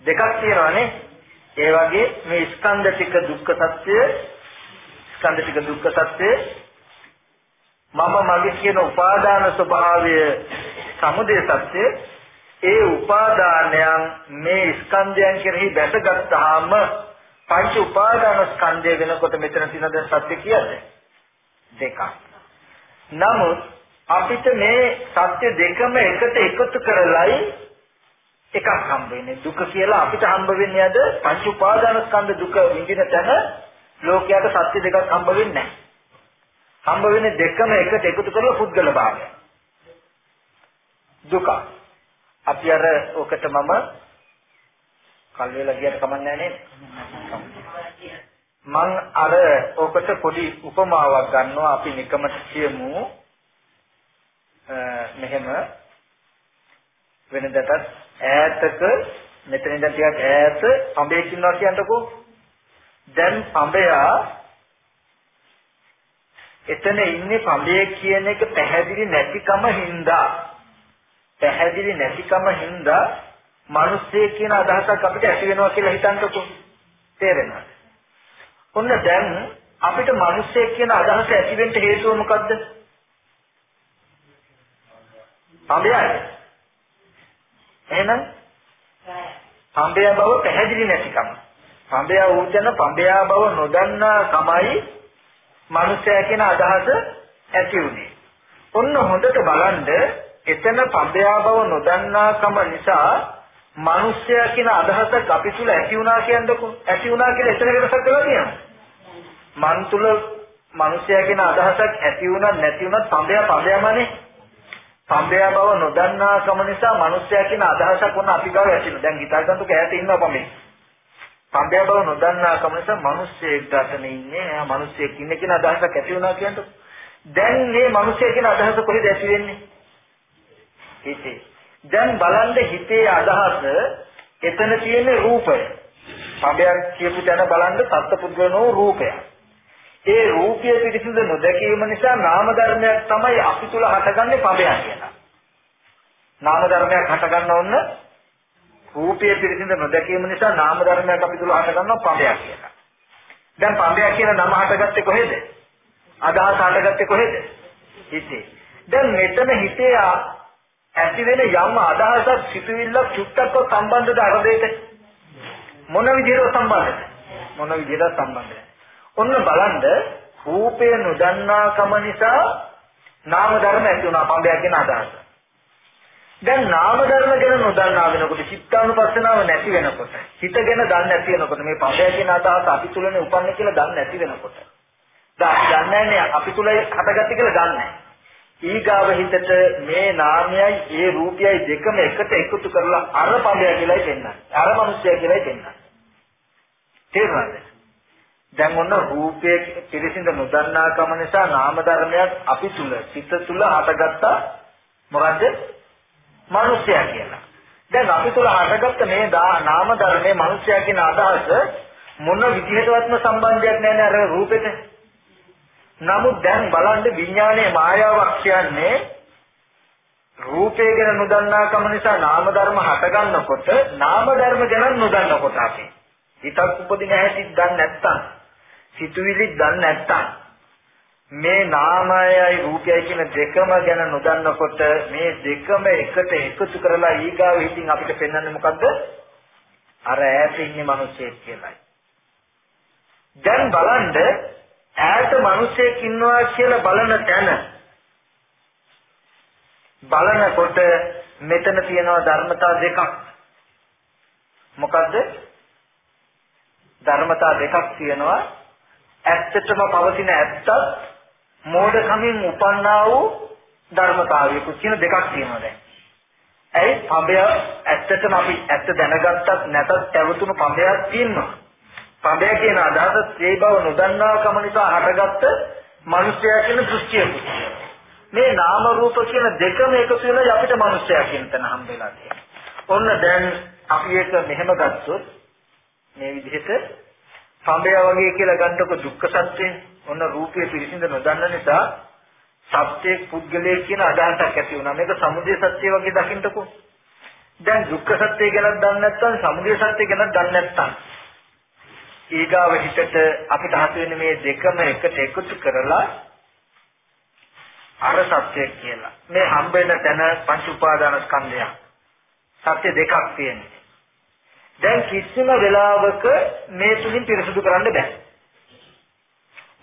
දෙකක් තියෙනවානේ. ඒ වගේ මේ ස්කන්ධ ටික දුක්ඛ සත්‍ය, ස්කන්ධ ටික දුක්ඛ සත්‍ය මම මගේ කියන උපාදාන ස්වභාවය සමුදය සත්‍ය ඒ උපාදානයන් මේ ස්කන්ධයන් කෙරෙහි බැසගත්තාම පංච උපාදාන ස්කන්ධය වෙනකොට මෙතන තියෙන දැන් සත්‍ය කියන්නේ දෙකක්. නමුත් අපිට මේ සත්‍ය දෙකම එකට එකතු කරලයි එකක් හම්බ වෙන්නේ. දුක කියලා අපිට හම්බ වෙන්නේ අද පංච උපාදාන ස්කන්ධ දුක විඳින තැන ලෝකයට සත්‍ය දෙකක් හම්බ වෙන්නේ නැහැ. හම්බ වෙන්නේ දෙකම එකට එකතු කරලා පුද්ගල භාවය. දුක. අපි අර ඔකට මම කල් වේලා ගියට කමන්නේ නේද? මං අර ඔකට පොඩි උපමාවක් ගන්නවා අපි නිකමට කියමු මෙහෙම වෙනදටත් ඈතක මෙතන ඉඳන් ටිකක් ඈත පඹයක් ඉන්නවා කියන්නකෝ දැන් පඹයා එතන ඉන්නේ පඹය කියන එක පැහැදිලි නැතිකම හින්දා පැහැදිලි නැතිකම හින්දා මිනිස්සේ කියන අදහසක් අපිට ඇති වෙනවා කියලා හිතන්නකෝ තේරෙනවද? ඔන්න දැන් අපිට මිනිස්සේ කියන අදහස ඇති වෙන්න හේතුව මොකද්ද? පඹයයි. එහෙනම් පඹය බව පැහැදිලි නැතිකම. පඹය වූතන පඹය බව නොදන්නා කමයි මිනිසයා කියන අදහස ඇති උනේ. ඔන්න හොඳට බලන්න එතන පඹය බව නොදන්නාකම නිසා මිනිස්සයා කියන අදහසක් අපි තුල ඇති වුණා කියන්නකො ඇති වුණා කියලා එතන වෙනසක් කරලා තියෙනවා මන් තුල මිනිස්සයා කියන අදහසක් ඇති වුණා නැති වුණා පඹය පඹයමනේ පඹය බව නොදන්නා කම නිසා මිනිස්සයා කියන අදහසක් වුණ අපි ගාව ඇතිවෙනවා. දැන් හිතාගන්නකො ඈත ඉන්නවා පඹේ පඹය බව නොදන්නා කම නිසා මිනිස්සෙක් ගතන ඉන්නේ. එයා මිනිස්සෙක් ඉන්නේ කියන අදහසක් ඇති වුණා කියන්නකො දැන් මේ මිනිස්සයා කියන අදහස කොහෙද ඇති වෙන්නේ? හිතේ. දැන් බලන්න හිතේ අදහස එතන තියෙන රූපය. පබයක් කියපු තැන බලන්න සත්පුද්ගලනෝ රූපය. ඒ රූපය පිළිසිඳ නොදැකීම නිසා නාම ධර්මයක් තමයි අපි තුල හටගන්නේ පබයක් කියලා. නාම ධර්මයක් හටගන්න ඕන රූපය පිළිසිඳ නොදැකීම නිසා නාම ධර්මයක් අපි තුල හටගන්නවා පබයක් කියලා. දැන් පබයක් කියන නම හටගත්තේ කොහෙද? අදහස හටගත්තේ කොහෙද? හිතේ. දැන් මෙතන හිතේ ඇති වෙන යම් අදහසක් සිතුවිල්ලක් චුට්ටක්ව සම්බන්ධද අර දෙයට මොන විදිහට සම්බන්ධද මොන විදිහට සම්බන්ධද ඔන්න බලන්න රූපය නොදන්නාකම නිසා නාම ධර්ම ඇති වුණා පඹයක් කියන අදහස දැන් නාම ධර්ම ගැන නොදන්නා වෙනකොට චිත්තානුපස්සනාව නැති වෙනකොට හිත ගැන දන්නේ නැති වෙනකොට මේ පඹය කියන අදහස අපි තුලනේ උපන්නේ කියලා දන්නේ නැති වෙනකොට දැන් අපි දන්නේ නැහැ අපි තුලයි හටගත්තේ කියලා දන්නේ නැහැ ඊගාව හිතට මේ නාමයයි ඒ රූපයයි දෙකම එකට එකතු කරලා අර පදය කියලායි පෙන්නන්නේ. අර මිනිස්සය කියලායි පෙන්නන්නේ. තේරුණාද? දැන් ඔන්න රූපයේ පිරිසිඳ නොදන්නාකම නිසා නාම ධර්මයක් අපි තුල සිත තුල හටගත්තා මොකද්ද? මිනිස්සයා කියලා. දැන් අපි තුල හටගත්ත මේ නාම ධර්මයේ මිනිස්සයා කියන අදහස මොන විදිහටවත්ම සම්බන්ධයක් නැහැ අර රූපෙට. නමුත් දැන් බලන්න විඥානයේ මායාවක් කියන්නේ රූපය ගැන නොදන්නාකම නිසා නාම ධර්ම හටගන්නකොට නාම ධර්ම ගැන නොදන්නකොට අපි හිතක් උපදින හැටි දන්නේ නැත්තම් සිතුවිලි දන්නේ නැත්තම් මේ නාමයයි රූපයයි කියන දෙකම ගැන නොදන්නකොට මේ දෙකම එකට එකතු කරලා ඊගාව හිතින් අපිට පෙන්වන්නේ මොකද්ද? අර ඈත ඉන්නේ මිනිස්සෙක් කියලායි. දැන් බලන්න ඈත මිනිසෙක් ඉන්නවා කියලා බලන තැන බලනකොට මෙතන තියෙනවා ධර්මතා දෙකක්. මොකද්ද? ධර්මතා දෙකක් තියෙනවා. ඇත්තටම පවතින ඇත්තත් මෝඩකමින් උපන්නා වූ ධර්මතාවයක කියන දෙකක් තියෙනවා දැන් ඇයි පඹය ඇත්තටම අපි ඇත්ත දැනගත්තත් නැතත් පැවතුණු පඹයක් තියෙනවා පදය කියන අදහස ඒ බව නොදන්නාකම නිසා හටගත්ත මිනිසයා කියන දෘෂ්ටිය. මේ නාම රූප කියන දෙකම එකතු වෙලා අපිට මිනිසයා කියන තැන හම්බෙලා තියෙනවා. ඔන්න දැන් අපි ඒක මෙහෙම ගත්තොත් මේ විදිහට සම්බය වගේ කියලා ගන්නකො දුක්ඛ සත්‍යය ඔන්න රූපයේ පිරිසිඳ නොදන්න නිසා සත්‍යයේ පුද්ගලයේ කියන අදහසක් ඇති වුණා. මේක සමුදය සත්‍ය වගේ දකින්නකො. දැන් දුක්ඛ සත්‍ය ගැන දන්නේ නැත්නම් සමුදය සත්‍ය ගැන දන්නේ නැත්නම් ඊගාව හිතට අපිට හසු වෙන මේ දෙකම එකට එකතු කරලා අර සත්‍ය කියලා. මේ හම්බ වෙන තැන පංච උපාදාන ස්කන්ධය. සත්‍ය දෙකක් තියෙනවා. දැන් කිසිම වෙලාවක මේ තුලින් පිරිසුදු කරන්න බෑ.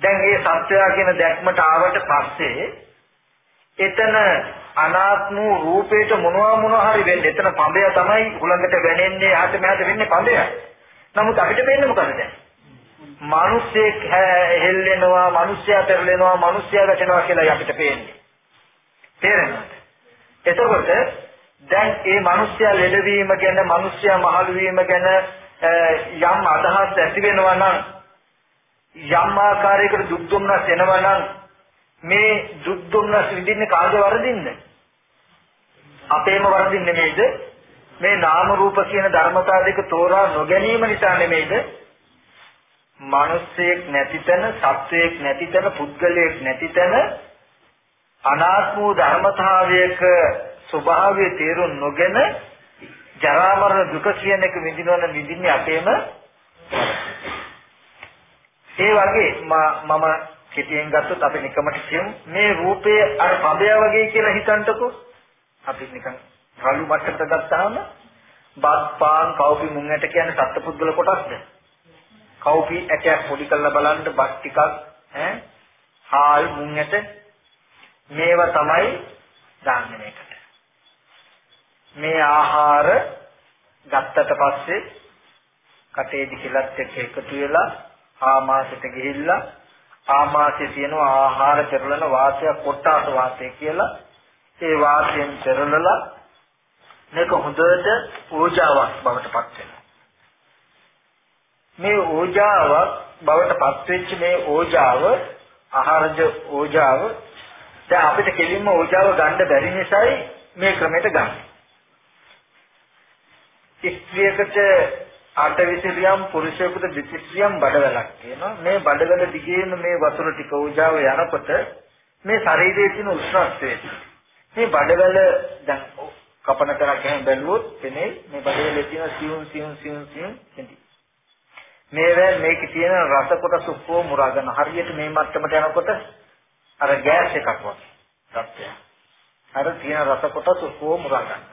දැන් මේ සත්‍යය කියන දැක්මට ආවට පස්සේ එතන අනාත්ම රූපේට මොනවා මොනවා හරි වෙන්නේ. එතන පඹය තමයි හුලඟට වැනෙන්නේ, යහත මෙහාට වෙන්නේ පඹය. නමුත් අපිට වෙන්නේ මොකද දැන්? මිනිස්සෙක් හෙල්ලෙනවා, මිනිස්සයා පෙරලෙනවා, මිනිස්සයා වැටෙනවා කියලා අපිට පේන්නේ. තේරෙනවද? එතකොට දැන් මේ මිනිස්සයා ලෙඩවීම ගැන, මිනිස්සයා මහලු වීම ගැන යම් අදහස් ඇති වෙනවා නම් යම් ආකාරයකට දුක් දුම්නස් එනවා නම් මේ දුක් දුම්නස් විඳින්නේ කාගේ වරදින්ද? අපේම වරදින් නෙමෙයිද? මේ නාම රූප කියන ධර්මතා දෙක තෝරා නොගැනීම නිසා නෙමෙයිද? මිනිස්සෙක් නැති තැන, සත්වයක් නැති තැන, පුද්ගලයෙක් නැති තැන අනාත්ම වූ ධර්මතාවයක ස්වභාවය තේරුම් නොගෙන ජරා මරණ දුක කියන එක විඳිනවන විඳින්නේ අපේම. ඒ වගේ මම කෙටියෙන් ගත්තොත් අපි නිකමට කියමු. මේ රූපය අර පබය වගේ කියලා හිතන්නකෝ. අපි නිකන් රළු මට්ටමට ගත්තාම බත් පාන් කව්පි මුං ඇට කියන්නේ සත්පුද්ගල කොටස්ද? කව්පි ඇටයක් පොඩි කරලා බලන්න බත් ටිකක් ඈ? හාල් මුං ඇට. මේවා තමයි දාන්නේ මේකට. මේ ආහාර ගත්තට පස්සේ කටේදි කිලත් එක්ක එකතු වෙලා ආමාශයට ගිහිල්ලා ආමාශයේ තියෙන ආහාර පෙරලන වාතය කොටාස වාතය කියලා ඒ වාතයෙන් පෙරලලා මේක හොඳට ඕජාවක් බවට පත් වෙනවා මේ ඕජාවක් බවට පත් වෙච්ච මේ ඕජාව ආහාරජ ඕජාව දැන් අපිට කෙලින්ම ඕජාව ගන්න බැරි නිසායි මේ ක්‍රමයට ගන්න. ස්ත්‍රියකට අටවිසිරියම් පුරුෂයෙකුට දෙතිසිරියම් බඩවැලක් තියෙනවා. මේ බඩවැල දිගේම මේ වතුර ටික ඕජාව යනකොට මේ ශරීරයේ තියෙන උෂ්ණත්වය මේ බඩවැල දැන් කපන කරක් එහෙම බැලුවොත් එනේ මේ බඩවැලේ තියෙන සියුම් සියුම් සියුම් සියුම් කෙටි. මේවැ මේකේ තියෙන රස කොටස ඔක්කොම මුරාගෙන හරියට මේ මට්ටමට යනකොට අර ගෑස් එකක් වගේ සත්‍යය. අර තියෙන රස කොටස ඔක්කොම මුරාගෙන.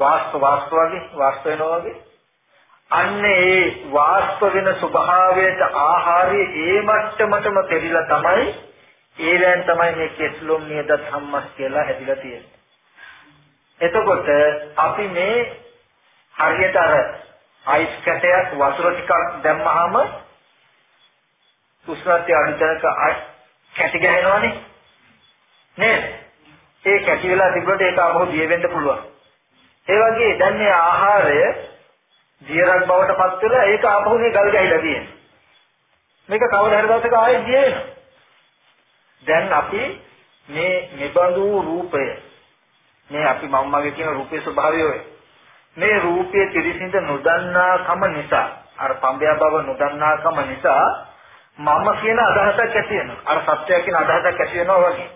වාස්තු වාස්තු වගේ වාස්තු වෙනවා වගේ අන්න ඒ වාස්ප වෙන ස්වභාවයට ආහාරය ඒ මට්ටමටම පෙරිලා තමයි ඒලෙන් තමයි මේ කෙස්ලොම් නියද ධම්මස් කියලා හැදිලා තියෙන්නේ. එතකොට අපි මේ හරියට අර අයිස් කැටයක් වතුර ටිකක් දැම්මහම උෂ්ණත්වය අඩුතනක කැටි ගහනවනේ නේද? ඒ කැටි වෙලා තිබුණොත් ඒක අපහු දිය වෙන්න පුළුවන්. ඒ වගේ දැන් මේ ආහාරය දියරක් බවට පත් වෙලා ඒක ආපහු මේ ගල් ගහලා තියෙනවා. මේක කවදා හරි දවසක ආයෙත් දිය වෙනවා. දැන් අපි මේ නිබඳු රූපය මේ අපි මම්මගේ කියන රූපේ ස්වභාවය ඔය. මේ රූපයේ පිරිසිඳ නොදන්නා කම නිසා අර පඹය බව නොදන්නා කම නිසා මම කියන අදහසක් ඇති වෙනවා. අර සත්‍යය කියන අදහසක් ඇති වෙනවා වගේ.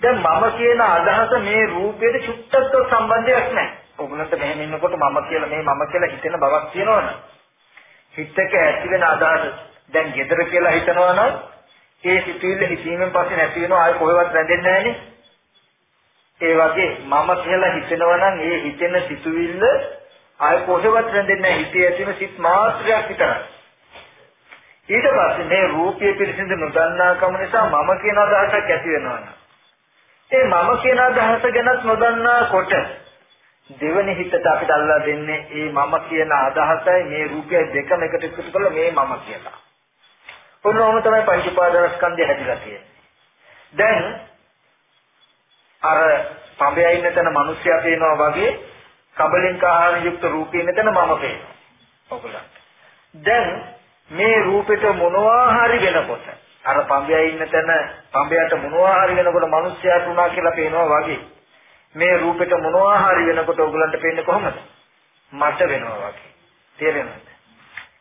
දැන් මම කියන අදහස මේ රූපයට චුට්ටක් සම්බන්ධයක් නැහැ. ඔගලන්ට මෙහෙම ඉන්නකොට මම කියලා මේ මම කියලා හිතෙන බවක් තියෙනවනේ. හිතක ඇති වෙන අදහස දැන් gedara කියලා හිතනවනම් ඒ සිතුවිල්ල හිතීමෙන් පස්සේ නැති වෙනවා ආයෙ කොහෙවත් රැඳෙන්නේ නැහනේ. ඒ වගේ මම කියලා හිතනවනම් ඒ හිතෙන සිතුවිල්ල ආයෙ කොහෙවත් රැඳෙන්නේ නැහැ. හිතේ ඇතිවෙන සිත් මාත්‍රයක් විතරයි. ඊට පස්සේ මේ රූපයේ පිළිසිඳ නොදන්නාකම නිසා මම කියන අදහසක් ඇති වෙනවා. ඒ මම කියන අදහස ගැනත් නොදන්නාකොට දෙවෙනි හිතට අපිට අල්ලා දෙන්නේ මේ මම කියන අදහසයි මේ රූපයයි දෙකම එකට එකතු කරලා මේ මම කියලා. ඔන්නෝම තමයි පංච උපාදානස්කන්ධය හැදිලා තියෙන්නේ. දැන් අර පඹය ඉන්න තැන මිනිස්සයා පේනවා වගේ කබලින්ක ආහාර යුක්ත රූපේ ඉන්න තැන මම පේනවා. ඔයගොල්ලන්ට. දැන් මේ රූපෙට මොනවා හරි වෙනකොට අර පඹය ඉන්න තැන පඹයට මොනවා හරි වෙනකොට මිනිස්සයාට උනා කියලා පේනවා වගේ මේ රූපෙට මොනවා හරි වෙනකොට ඔයගලන්ට පේන්නේ කොහොමද? මට වෙනවා වගේ. තේරෙනවද?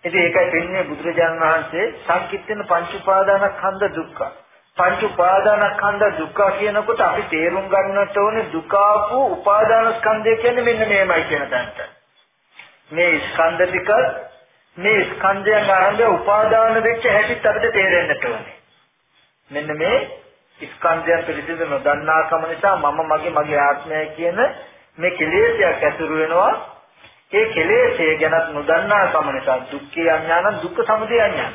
ඉතින් ඒකයි පෙන්නේ බුදුරජාණන් වහන්සේ සංකිට්ඨන පංච උපාදානස්කන්ධ දුක්ඛ. පංච උපාදානස්කන්ධ දුක්ඛ කියනකොට අපි තේරුම් ගන්නට ඕනේ දුකාපු උපාදානස්කන්ධය කියන්නේ මෙන්න මේමයි කියන තැනට. මේ ස්කන්ධ ටික මේ ස්කන්ධයන් ආරම්භය උපාදාන වෙච්ච හැටිත් අපිට තේරෙන්නට ඕනේ. මෙන්න මේ ස්කන්ධයන් පිළිබඳ නොදන්නාකම නිසා මම මගේ මගේ ආත්මය කියන මේ කෙලෙසයක් ඇතුළු වෙනවා ඒ කෙලෙස්ය ගැනත් නොදන්නා කම නිසා දුක්ඛේ අඥාන දුක්ඛ සමුදය අඥාන.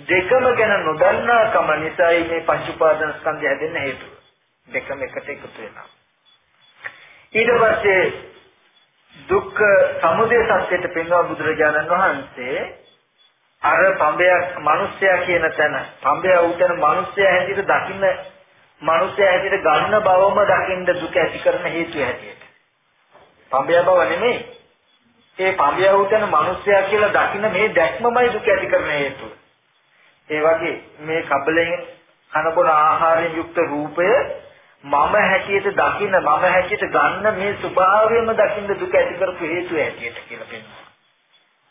දෙකම ගැන නොදන්නා කම නිසායි මේ පංච උපාදාන ස්කන්ධය හැදෙන්න හේතුව. දෙකම එකට එකතු වෙනවා. ඊට පස්සේ දුක්ඛ සමුදය සත්‍යයට පෙන්වා බුදුරජාණන් වහන්සේ අර පඹයක් මිනිස්සයා කියන තැන පඹයා උතන මිනිස්සයා හැටියට දකින්න මිනිස්සයා හැටියට ගන්න බවම දකින්න දුක ඇති කරන හේතුව හැටියට. පඹයා බව නෙමෙයි. ඒ පඹයා උතන මිනිස්සයා කියලා දකින්න මේ දැක්මමයි දුක ඇති කරන හේතුව. ඒ වගේ මේ කබලෙන් කනබුන ආහාරයෙන් යුක්ත රූපය මම හැටියට දකින්න මම හැටියට ගන්න මේ ස්වභාවයම දකින්න දුක ඇති කරපු හේතුව හැටියට කියලා පෙන්නනවා.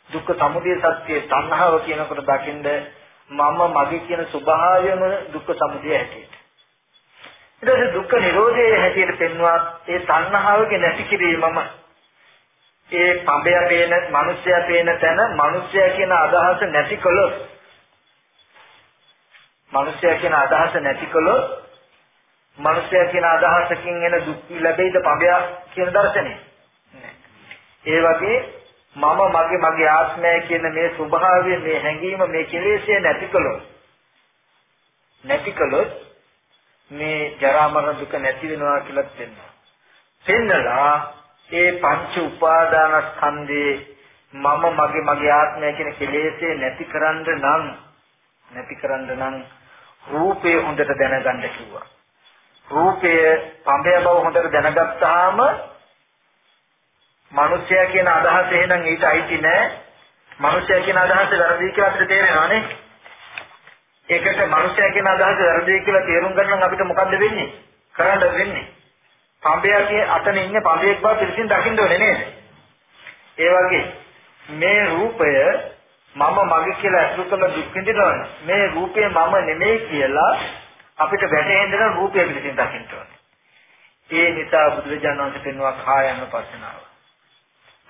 දුක්ඛ සමුදය සත්‍ය තණ්හාව කියනකොට දකින්න මම මගේ කියන ස්වභාවයම දුක්ඛ සමුදය හැටියට. ඊට පස්සේ දුක්ඛ නිරෝධයේ හැටියට පෙන්වා ඒ තණ්හාවගේ නැති කිරීමම ඒ පඹය පේන මිනිස්සයා පේන තැන මිනිස්සයා කියන අදහස නැති කළොත් මිනිස්සයා කියන අදහස නැති කළොත් මිනිස්සයා කියන අදහසකින් එන දුක් ලැබෙයිද පඹය කියන දර්ශනය. ඒ වගේ මම මගේ මගේ ආත්මය කියන මේ ස්වභාවය මේ හැඟීම මේ කෙලෙස්ය නැති කළොත් නැති කළොත් මේ ජරා මරණ දුක නැති වෙනවා කියලා පෙන්වනවා. පෙන්නලා ඒ පංච උපාදානස්කන්ධේ මම මගේ මගේ ආත්මය කියන කෙලෙස්ය නැතිකරන්න නම් නැතිකරන්න නම් රූපේ හොඳට දැනගන්න කිව්වා. රූපය පඹය බව හොඳට දැනගත්තාම මිනිසයා කියන අදහස එහෙනම් ඊට අයිති නෑ. මිනිසයා කියන අදහස වැරදි කියලා අපිට තේරෙනවානේ. ඒකට මිනිසයා කියන අදහස වැරදි කියලා තේරුම් ගන්න අපිට මොකද්ද වෙන්නේ? කරන්න වෙන්නේ. පඹයගේ අතන ඉන්නේ පඹයෙක් බව පිළිසින් දකින්න ඕනේ නේද? ඒ වගේ මේ රූපය මම මගේ කියලා අසුර කළ දුක් විඳිනවා. මේ රූපය මම නෙමෙයි කියලා අපිට වැටහෙන්න නම් රූපය පිළිසින් දකින්න ඕනේ. ඒ නිසා බුදුරජාණන් වහන්සේ පෙන්වුවා කායන පස්සනාව.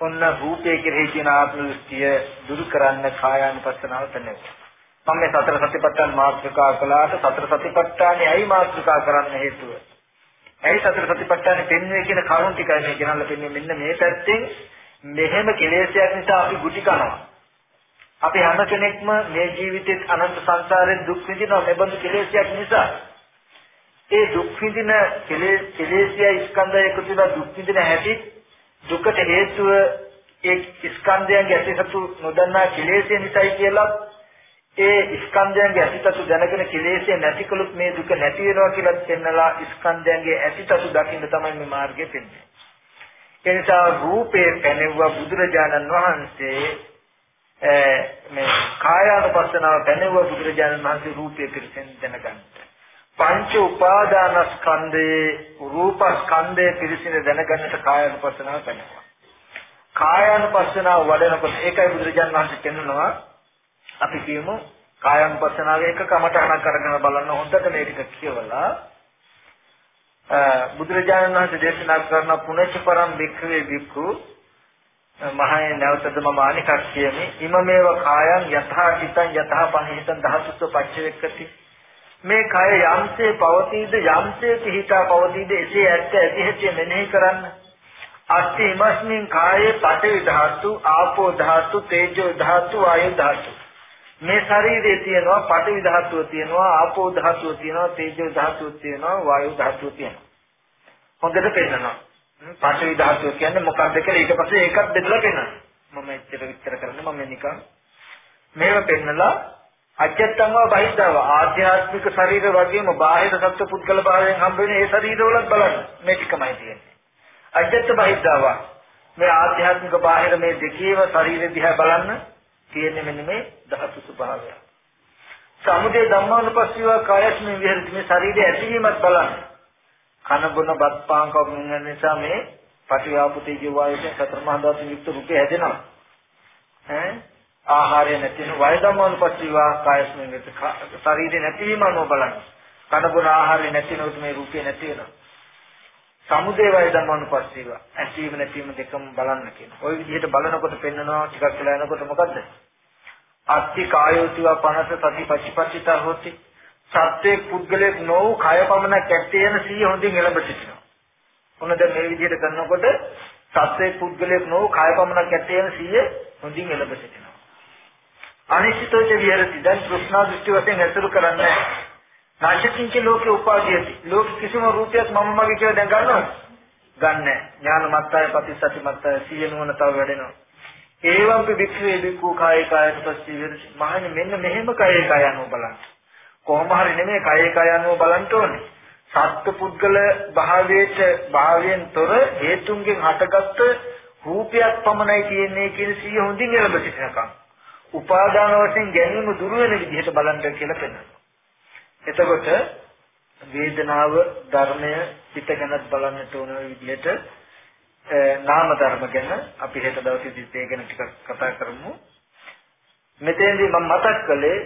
ඔන්න රූපය කෙරෙහි තියෙන ආත්ම දෘෂ්ටිය දුරු කරන්න කායානුපස්සනාව තනෙනවා. මම මේ සතර සතිපට්ඨාන මාත්‍රිකා කළාට සතර සතිපට්ඨානේ ඇයි මාත්‍රිකා කරන්න හේතුව? ඇයි සතර සතිපට්ඨානේ පෙන්වන්නේ කියන කරුණ ටිකයි මේ ගෙනල්ලා පෙන්වන්නේ මෙන්න මේ පැත්තෙන් මෙහෙම කෙලෙසයක් නිසා අපි ගුටි කනවා. අපි හැම කෙනෙක්ම මේ ජීවිතේ අනන්ත සංසාරයෙන් දුක් විඳිනවා මේ බඳු කෙලෙසයක් නිසා. ඒ දුක් විඳින කෙලෙසිය ස්කන්ධය එකතු වෙලා දුක් විඳින හැටි දුකට හේතුව ඒ ස්කන්ධයන්ගේ ඇතිසතු නොදන්නා කෙලෙස්ය නිසායි කියලා ඒ ස්කන්ධයන්ගේ ඇතිසතු දැනගෙන කෙලෙස්ය නැතිකලුත් මේ දුක නැති වෙනවා කියලා පෙන්නලා ස්කන්ධයන්ගේ ඇතිසතු දකින්න තමයි මේ මාර්ගය පෙන්වන්නේ. ඒ නිසා රූපේ පැනෙවුවා බුදුරජාණන් වහන්සේ මේ කායානුපස්සනාව පැනෙවුවා බුදුරජාණන් වහන්සේ රූපය පිළිසෙන් දැනගන්න. පංච උපාදානස්කන්ධේ රූපස්කන්ධේ පිරිසිඳ දැනගන්නට කායනුපස්සනාව කරනවා. කායනුපස්සනාව වඩනකොට ඒකයි බුදුරජාණන් වහන්සේ කියනවා අපි කියමු කායනුපස්සනාවේ එක කමඨහනක් අරගෙන බලන්න හොඳට මේ ටික කියවලා බුදුරජාණන් වහන්සේ දේශනා කරන පුණච්චපරම් භික්ඛවේ භික්ඛු මහේ නැවතද මම අනිකක් කියමි. ඉම මේව කායන් යථා චිත්තං යථා පහිතං ධාතුස්ස පච්චවෙක්කති මේ කය යම්සේ පවතීද යම්සේ පිහිටා පවතීද එසේ ඇත්ත ඇති හැටි මෙනෙහි කරන්න. අස්ති ඉමස්මින් කායේ පඨවි ධාතු, ආපෝ ධාතු, තේජෝ ධාතු, වායු ධාතු. මේ ශරීරයේ තියෙනවා පඨවි ධාතුව තියෙනවා, ආපෝ ධාතුව තියෙනවා, තේජෝ ධාතුව තියෙනවා, වායු ධාතුව තියෙනවා. හොඳට පෙන්නනවා. පඨවි ධාතුව කියන්නේ මොකක්ද කියලා ඊට පස්සේ ඒකත් බෙදලා පෙන්නනවා. මම එච්චර විස්තර කරන්නේ මම නිකන් මේව පෙන්නලා අජත්තංව බහිද්ධව. ආධ්‍යාත්මික ශරීර වගේම බාහිර සත්ව පුද්ගල භාවයෙන් හම්බ වෙන ඒ ශරීරවලත් බලන්න. මේ ටිකමයි තියෙන්නේ. අජත්ත බහිද්ධව. මේ ආධ්‍යාත්මික බාහිර මේ දෙකේම ශරීර දිහා බලන්න තියෙන්නේ මෙන්න මේ ධාතු ස්වභාවය. සමුදේ ධම්මානුපස්සීව කායස්මේ විහෙරති. මේ ශරීරය ඇතිවීමත් බලන්න. කන බොන බත් පාන් කවුරුන් නිසා මේ පටිආපුතේ ජීවායයෙන් සතර මහා ධාතු යුක්ත රූපේ හැදෙනවා. ඈ? ආහාරය නැති වෙන වය ධම්මානුපස්සීවා කායස්මෙන් වෙත ශරීරේ නැතිවීම නෝ බලන්න. කන බොන ආහාරය නැති වෙනකොට මේ රූපේ නැති වෙනවා. සමුදේ වය ධම්මානුපස්සීවා ඇතිවීම නැතිවීම දෙකම බලන්න කියන. ওই විදිහට බලනකොට පෙන්නනවා ටිකක් වෙලා යනකොට මොකද්ද? අත්ති කායෝතිව පනස සති පච්චපච්චිතා හොති. සත්‍යේ පුද්ගලයක් නොවු කය පමණක් ඇත්තේ යන සිය හොඳින් එළඹ සිටිනවා. මොන දැන් මේ විදිහට කරනකොට සත්වේ පුද්ගලයෙක් නොව කාය පමණක් ඇත්තේ යන සිය හොඳින් එළඹ සිටිනවා. අනිශ්චිතෝච විහෙරති දැන් කෘෂ්ණා දෘෂ්ටි වශයෙන් ඇසුරු කරන්නේ නැචකින්ච ලෝකේ උපාදීයති. ලෝක කිසිම රූපයක් මම මගේ කියලා දැන් ගන්නවද? ගන්නෑ. ඥාන මත්තය ප්‍රතිසති මත්තය සිය නුවණ තව වැඩෙනවා. ඒවම්පි වික්‍රේ විකු කාය කායන පස්සේ විහෙරති. මහන්නේ මෙන්න මෙහෙම කාය කායano බලන්න. කොහොම හරි නෙමෙයි කාය කායano බලන්න ඕනේ. සත්ත්ව පුද්ගල භාවයට භාවයෙන් තොර හේතුන්ගෙන් හටගත්ත රූපයක් පමණයි තියෙන්නේ කියන සිය හොඳින් එළඹ සිටිනකම්. උපාදාන වශයෙන් ගැනීම දුර වෙන විදිහට බලන්න කියලා පෙන්නනවා. එතකොට වේදනාව ධර්මය පිට ගැනත් බලන්නට ඕන විදිහට නාම ධර්ම ගැන අපි හෙට දවසේදී ඒ ගැන ටිකක් කතා කරමු. මෙතෙන්දී මම මතක් කළේ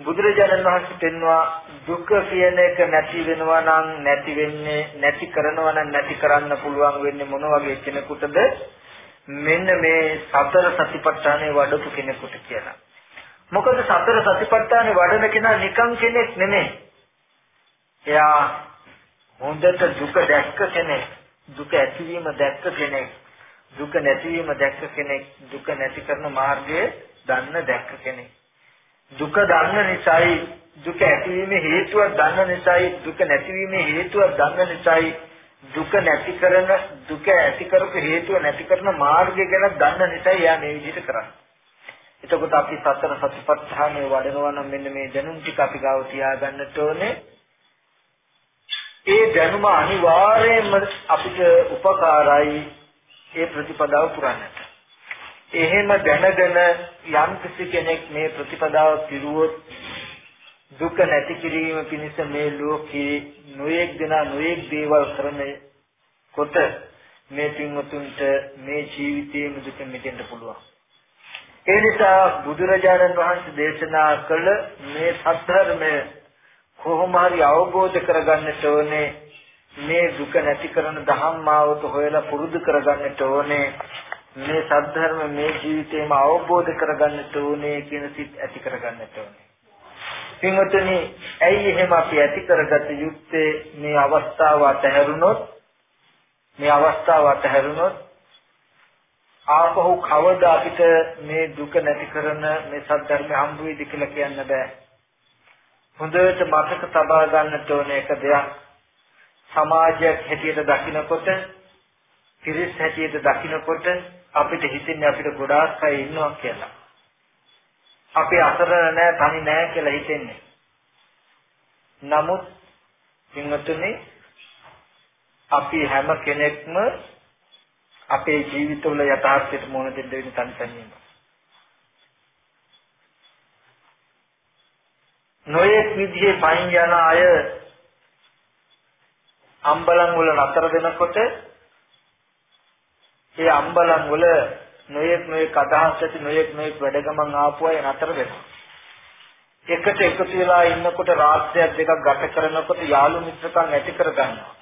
බුදුරජාණන් වහන්සේ පෙන්වා දුක කියන එක නැති වෙනවා නම් නැති වෙන්නේ නැති කරනවා නම් නැති කරන්න පුළුවන් වෙන්නේ මොන වගේ කෙනෙකුටද මෙන්න මේ සතර සතිපට්ඨානේ වඩපු කෙනෙකුට කියලා. මොකද සතර සතිපට්ඨානේ වඩන කෙනා නිකම් කෙනෙක් නෙමෙයි. එයා හොඳට දුක දැක්ක කෙනෙක්, දුක ඇතිවීම දැක්ක කෙනෙක්, දුක නැතිවීම දැක්ක කෙනෙක්, දුක නැති කරන මාර්ගය දන්න දැක්ක කෙනෙක්. දුක දන්න නිසායි දුක ඇතිවීමේ හේතුවක් දන්න නිසායි දුක නැතිවීමේ හේතුවක් දන්න නිසායි දුක නැති කරන දුක ඇති කරපු හේතුව නැති කරන මාර්ගය ගැන දන්න නිසා යා මේ විදිහට කරන්නේ. එතකොට අපි සතර සතිපට්ඨානය වඩනවා නම් මෙන්න මේ දැනුම් ටික අපි ගාව තියාගන්නට ඕනේ. ඒ දැනුම අනිවාර්යයෙන්ම අපිට උපකාරයි ඒ ප්‍රතිපදාව පුරන්නට. එහෙම දැනගෙන යම් කිසි කෙනෙක් මේ ප්‍රතිපදාව පිරුවොත් දුක නැති කිරීම පිණිස මේ ලෝකේ නොයෙක් දෙනා නොයෙක් දේවල් කරන කොට මේ පින්වතුන්ට මේ ජීවිතයේම දුක මිදෙන්න පුළුවන්. ඒ නිසා බුදුරජාණන් වහන්සේ දේශනා කළ මේ සත්‍යධර්මය කොහොම හරි අවබෝධ කරගන්නට ඕනේ මේ දුක නැති කරන ධම්මාවත හොයලා පුරුදු කරගන්නට ඕනේ මේ සද්ධර්ම මේ ජීවිතේම අවබෝධ කරගන්නට ඕනේ කියන සිත් ඇති කරගන්නට ඕනේ. පින්වතුනි, ඇයි එහෙම අපි ඇති කරගත යුත්තේ මේ අවස්ථාව අතහැරුණොත් මේ අවස්ථාව අතහැරුණොත් ආපහු කවද අපිට මේ දුක නැති කරන මේ සද්ධර්ම හම්බ වෙයිද කියලා කියන්න බෑ. හොඳට මතක තබා ගන්නට ඕනේ එක දෙයක්. සමාජයක් හැටියට දකිනකොට, පිරිස් හැටියට දකිනකොට අපිට හිතෙන්නේ අපිට ගොඩාක් අය ඉන්නවා කියලා. අපි අසරණ නැහැ, තනි නැහැ කියලා හිතෙන්නේ. නමුත් පින්වතුනි අපි හැම කෙනෙක්ම අපේ ජීවිතවල යථාර්ථයට මුහුණ දෙන්න වෙන තනි තනියම. නොයෙක් විදිහේ පයින් යන අය අම්බලන් වල නතර වෙනකොට ඒ අම්බලන් වල නොයෙක් නොයෙක් අදහස් ඇති නොයෙක් නොයෙක් වැඩගමන් ආපු අය නතර වෙනවා. එකට එකතු වෙලා ඉන්නකොට රාත්‍රියක් දෙකක් ගත කරනකොට යාළු මිත්‍රකම් ඇති කර ගන්නවා.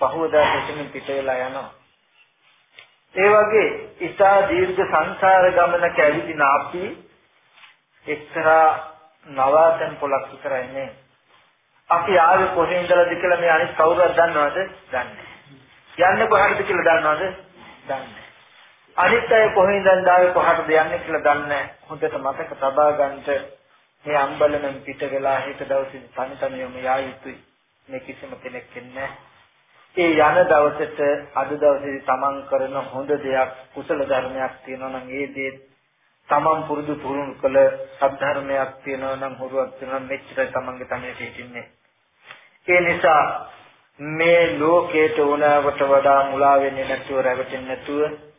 පහවදා දෙකෙන් පිට වෙලා යනවා. ඒ වගේ ඉතා දීර්ඝ සංසාර ගමනක ඇවිදින අපි එක්තරා නවාතන් පොලක් විතරයි නේ. අපි ආවේ කොහේ ඉඳලාද කියලා මේ අනිත් කවුරුත් දන්නවද? දන්නේ නැහැ. යන්නේ කොහටද කියලා දන්නවද? දන්නේ අනිත් අය කොහෙන්ද ආවේ කොහටද යන්නේ කියලා දන්නේ හොඳට මතක තබා ගන්නට මේ අම්බලමෙන් පිට වෙලා හිට දවසේ තනි තනියම යා යුතුයි. මේ කිසිම කෙනෙක් ඉන්නේ ඒ යන දවසට අද දවසේ තමන් කරන හොඳ දෙයක් කුසල ධර්මයක් තියෙනවා නම් ඒ දේ තමන් පුරුදු පුරුදු කළ සද්ධර්මයක් තියෙනවා නම් හොරුවක් තියෙනවා මෙච්චර තමන්ගේ තමයි හිටින්නේ. ඒ නිසා මේ ලෝකයට උනාවට වඩා මුලා වෙන්නේ නැතුව රැවටෙන්නේ නැතුව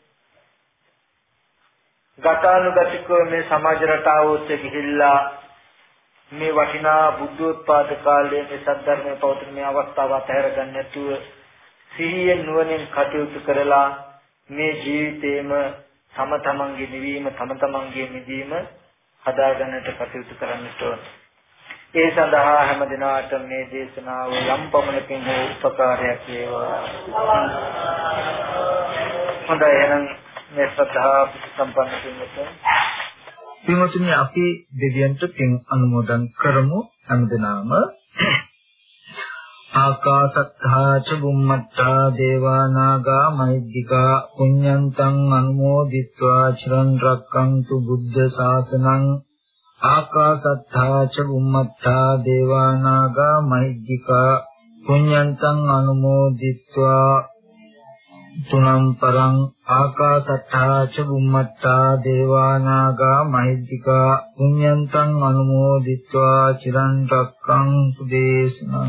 ගතානුගතිකව මේ සමාජ රටාව ඔස්සේ ගිහිල්ලා මේ වටිනා බුද්ධෝත්පාද කාලයේ මේ සද්ධර්මයේ පවතින මේ අවස්ථාව අතහැර ගන්න නැතුව සිහියෙන් නුවණින් කටයුතු කරලා මේ ජීවිතේම තම තමන්ගේ නිවීම තම තමන්ගේ නිවීම හදාගන්නට කටයුතු කරන්නට ඕනේ ඒ සඳහා හැම දිනාට මේ දේශනාව යම් පමණකින් හෝ උපකාරයක් වේවා. හොඳයි එහෙනම් මේ ශ්‍රද්ධා සම්පන්න පින්වතුන්. පින්වතුනි අපි දෙවියන්ට පින් අනුමෝදන් කරමු. හැමදෙනාම ආකාසත්තා ච බුම්මත්තා දේවා නාග මහිද්దికා පුඤ්ඤන්තං අනුමෝදිත්වා චිරන් රැක්කන්තු බුද්ධ ශාසනං. ආකාසත්තා ච බුම්මත්තා දේවා නාග මහිද්దికා පුඤ්ඤන්තං අනුමෝදිත්වා. තුනම් පරං ආකාසත්තා ච බුම්මත්තා දේවා නාග මහිද්దికා පුඤ්ඤන්තං අනුමෝදිත්වා චිරන් රැක්කන්තු දේශනා